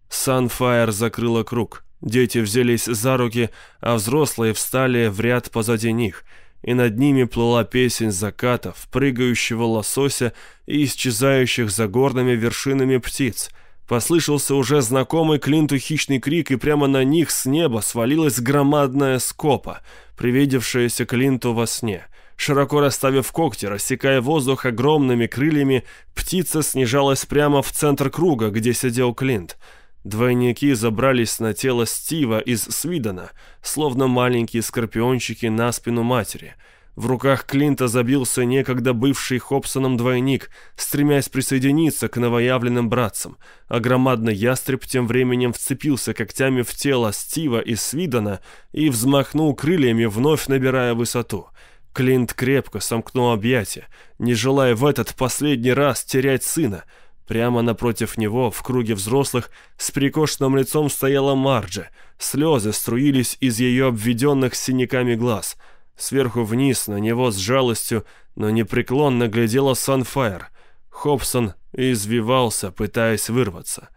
Санфайр закрыла круг. Дети взялись за руки, а взрослые встали в ряд позади них, и над ними плыла песень закатов, прыгающего лосося и исчезающих за горными вершинами птиц. Послышался уже знакомый Клинту хищный крик, и прямо на них с неба свалилась громадная скопа, привидевшаяся Клинту во сне — Широко расставив когти, рассекая воздух огромными крыльями, птица снижалась прямо в центр круга, где сидел Клинт. Двойники забрались на тело Стива из Свидона, словно маленькие скорпиончики на спину матери. В руках Клинта забился некогда бывший Хобсоном двойник, стремясь присоединиться к новоявленным братцам, а громадный ястреб тем временем вцепился когтями в тело Стива и Свидона и взмахнул крыльями, вновь набирая высоту. Клинт крепко сомкнул объятия, не желая в этот последний раз терять сына. Прямо напротив него, в круге взрослых, с перекошенным лицом стояла Марджи. Слезы струились из ее обведенных синяками глаз — Сверху вниз на него с жалостью, но непреклонно глядела Санфайр. Хобсон извивался, пытаясь вырваться.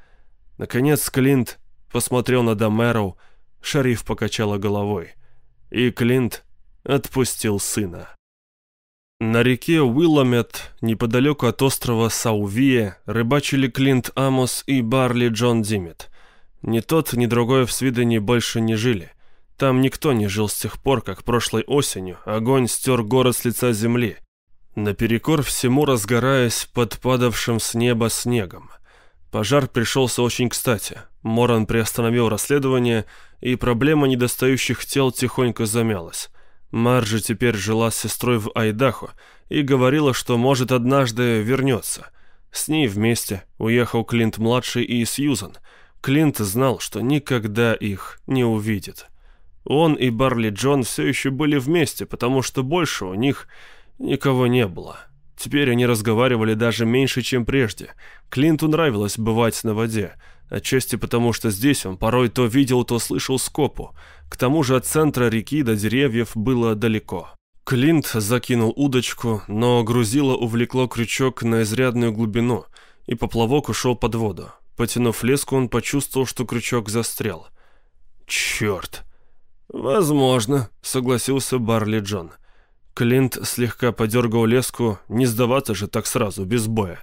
Наконец Клинт посмотрел на Домероу, шариф покачала головой. И Клинт отпустил сына. На реке Уилламет, неподалеку от острова Саувия, рыбачили Клинт Амос и Барли Джон Диммит. Ни тот, ни другой в Свидоне больше не жили. Там никто не жил с тех пор, как прошлой осенью огонь стер город с лица земли, наперекор всему разгораясь под падавшим с неба снегом. Пожар пришелся очень кстати. Моран приостановил расследование, и проблема недостающих тел тихонько замялась. Марджи теперь жила с сестрой в Айдахо и говорила, что, может, однажды вернется. С ней вместе уехал Клинт-младший и Сьюзан. Клинт знал, что никогда их не увидит. Он и Барли Джон все еще были вместе, потому что больше у них никого не было. Теперь они разговаривали даже меньше, чем прежде. Клинту нравилось бывать на воде, отчасти потому, что здесь он порой то видел, то слышал скопу. К тому же от центра реки до деревьев было далеко. Клинт закинул удочку, но грузило увлекло крючок на изрядную глубину, и поплавок ушел под воду. Потянув леску, он почувствовал, что крючок застрял. «Черт!» «Возможно», — согласился Барли Джон. Клинт слегка подергал леску, не сдаваться же так сразу, без боя.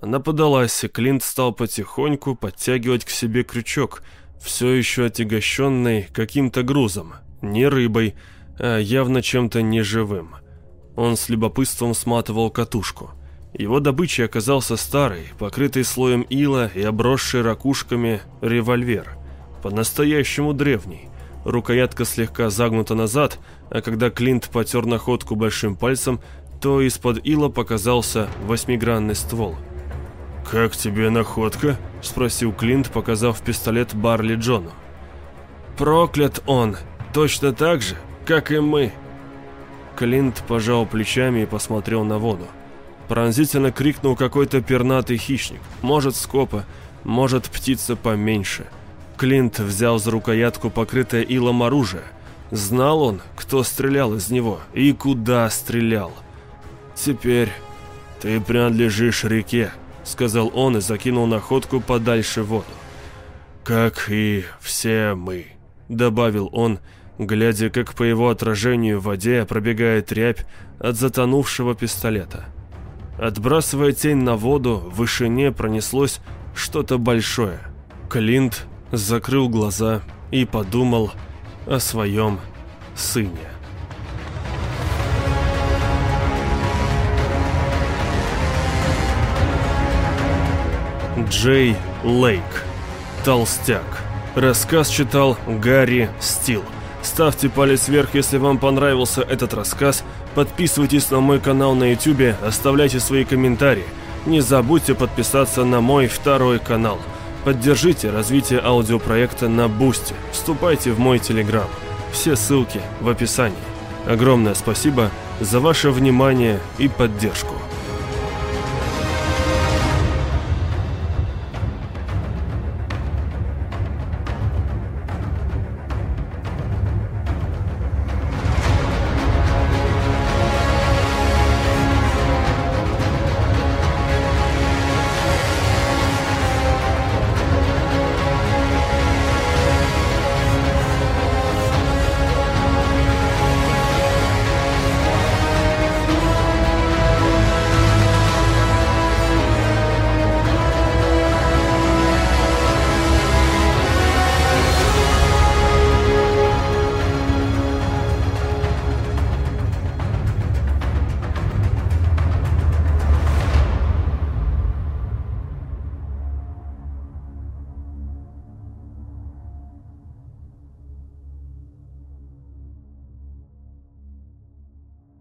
Она подалась, и Клинт стал потихоньку подтягивать к себе крючок, все еще отягощенный каким-то грузом, не рыбой, а явно чем-то неживым. Он с любопытством сматывал катушку. Его добычей оказался старый, покрытый слоем ила и обросший ракушками револьвер. По-настоящему древний. Рукоятка слегка загнута назад, а когда Клинт потер находку большим пальцем, то из-под ила показался восьмигранный ствол. «Как тебе находка?» – спросил Клинт, показав пистолет Барли Джону. «Проклят он! Точно так же, как и мы!» Клинт пожал плечами и посмотрел на воду. Пронзительно крикнул какой-то пернатый хищник. Может, скопа, может, птица поменьше – Клинт взял за рукоятку покрытое илом оружие. Знал он, кто стрелял из него и куда стрелял. «Теперь ты принадлежишь реке», — сказал он и закинул находку подальше в воду. «Как и все мы», — добавил он, глядя, как по его отражению в воде пробегает рябь от затонувшего пистолета. Отбрасывая тень на воду, в вышине пронеслось что-то большое. Клинт закрыл глаза и подумал о своем сыне. Джей Лейк. Толстяк. Рассказ читал Гарри Стил. Ставьте палец вверх, если вам понравился этот рассказ. Подписывайтесь на мой канал на YouTube, оставляйте свои комментарии. Не забудьте подписаться на мой второй канал – Поддержите развитие аудиопроекта на Бусте. Вступайте в мой Телеграм. Все ссылки в описании. Огромное спасибо за ваше внимание и поддержку.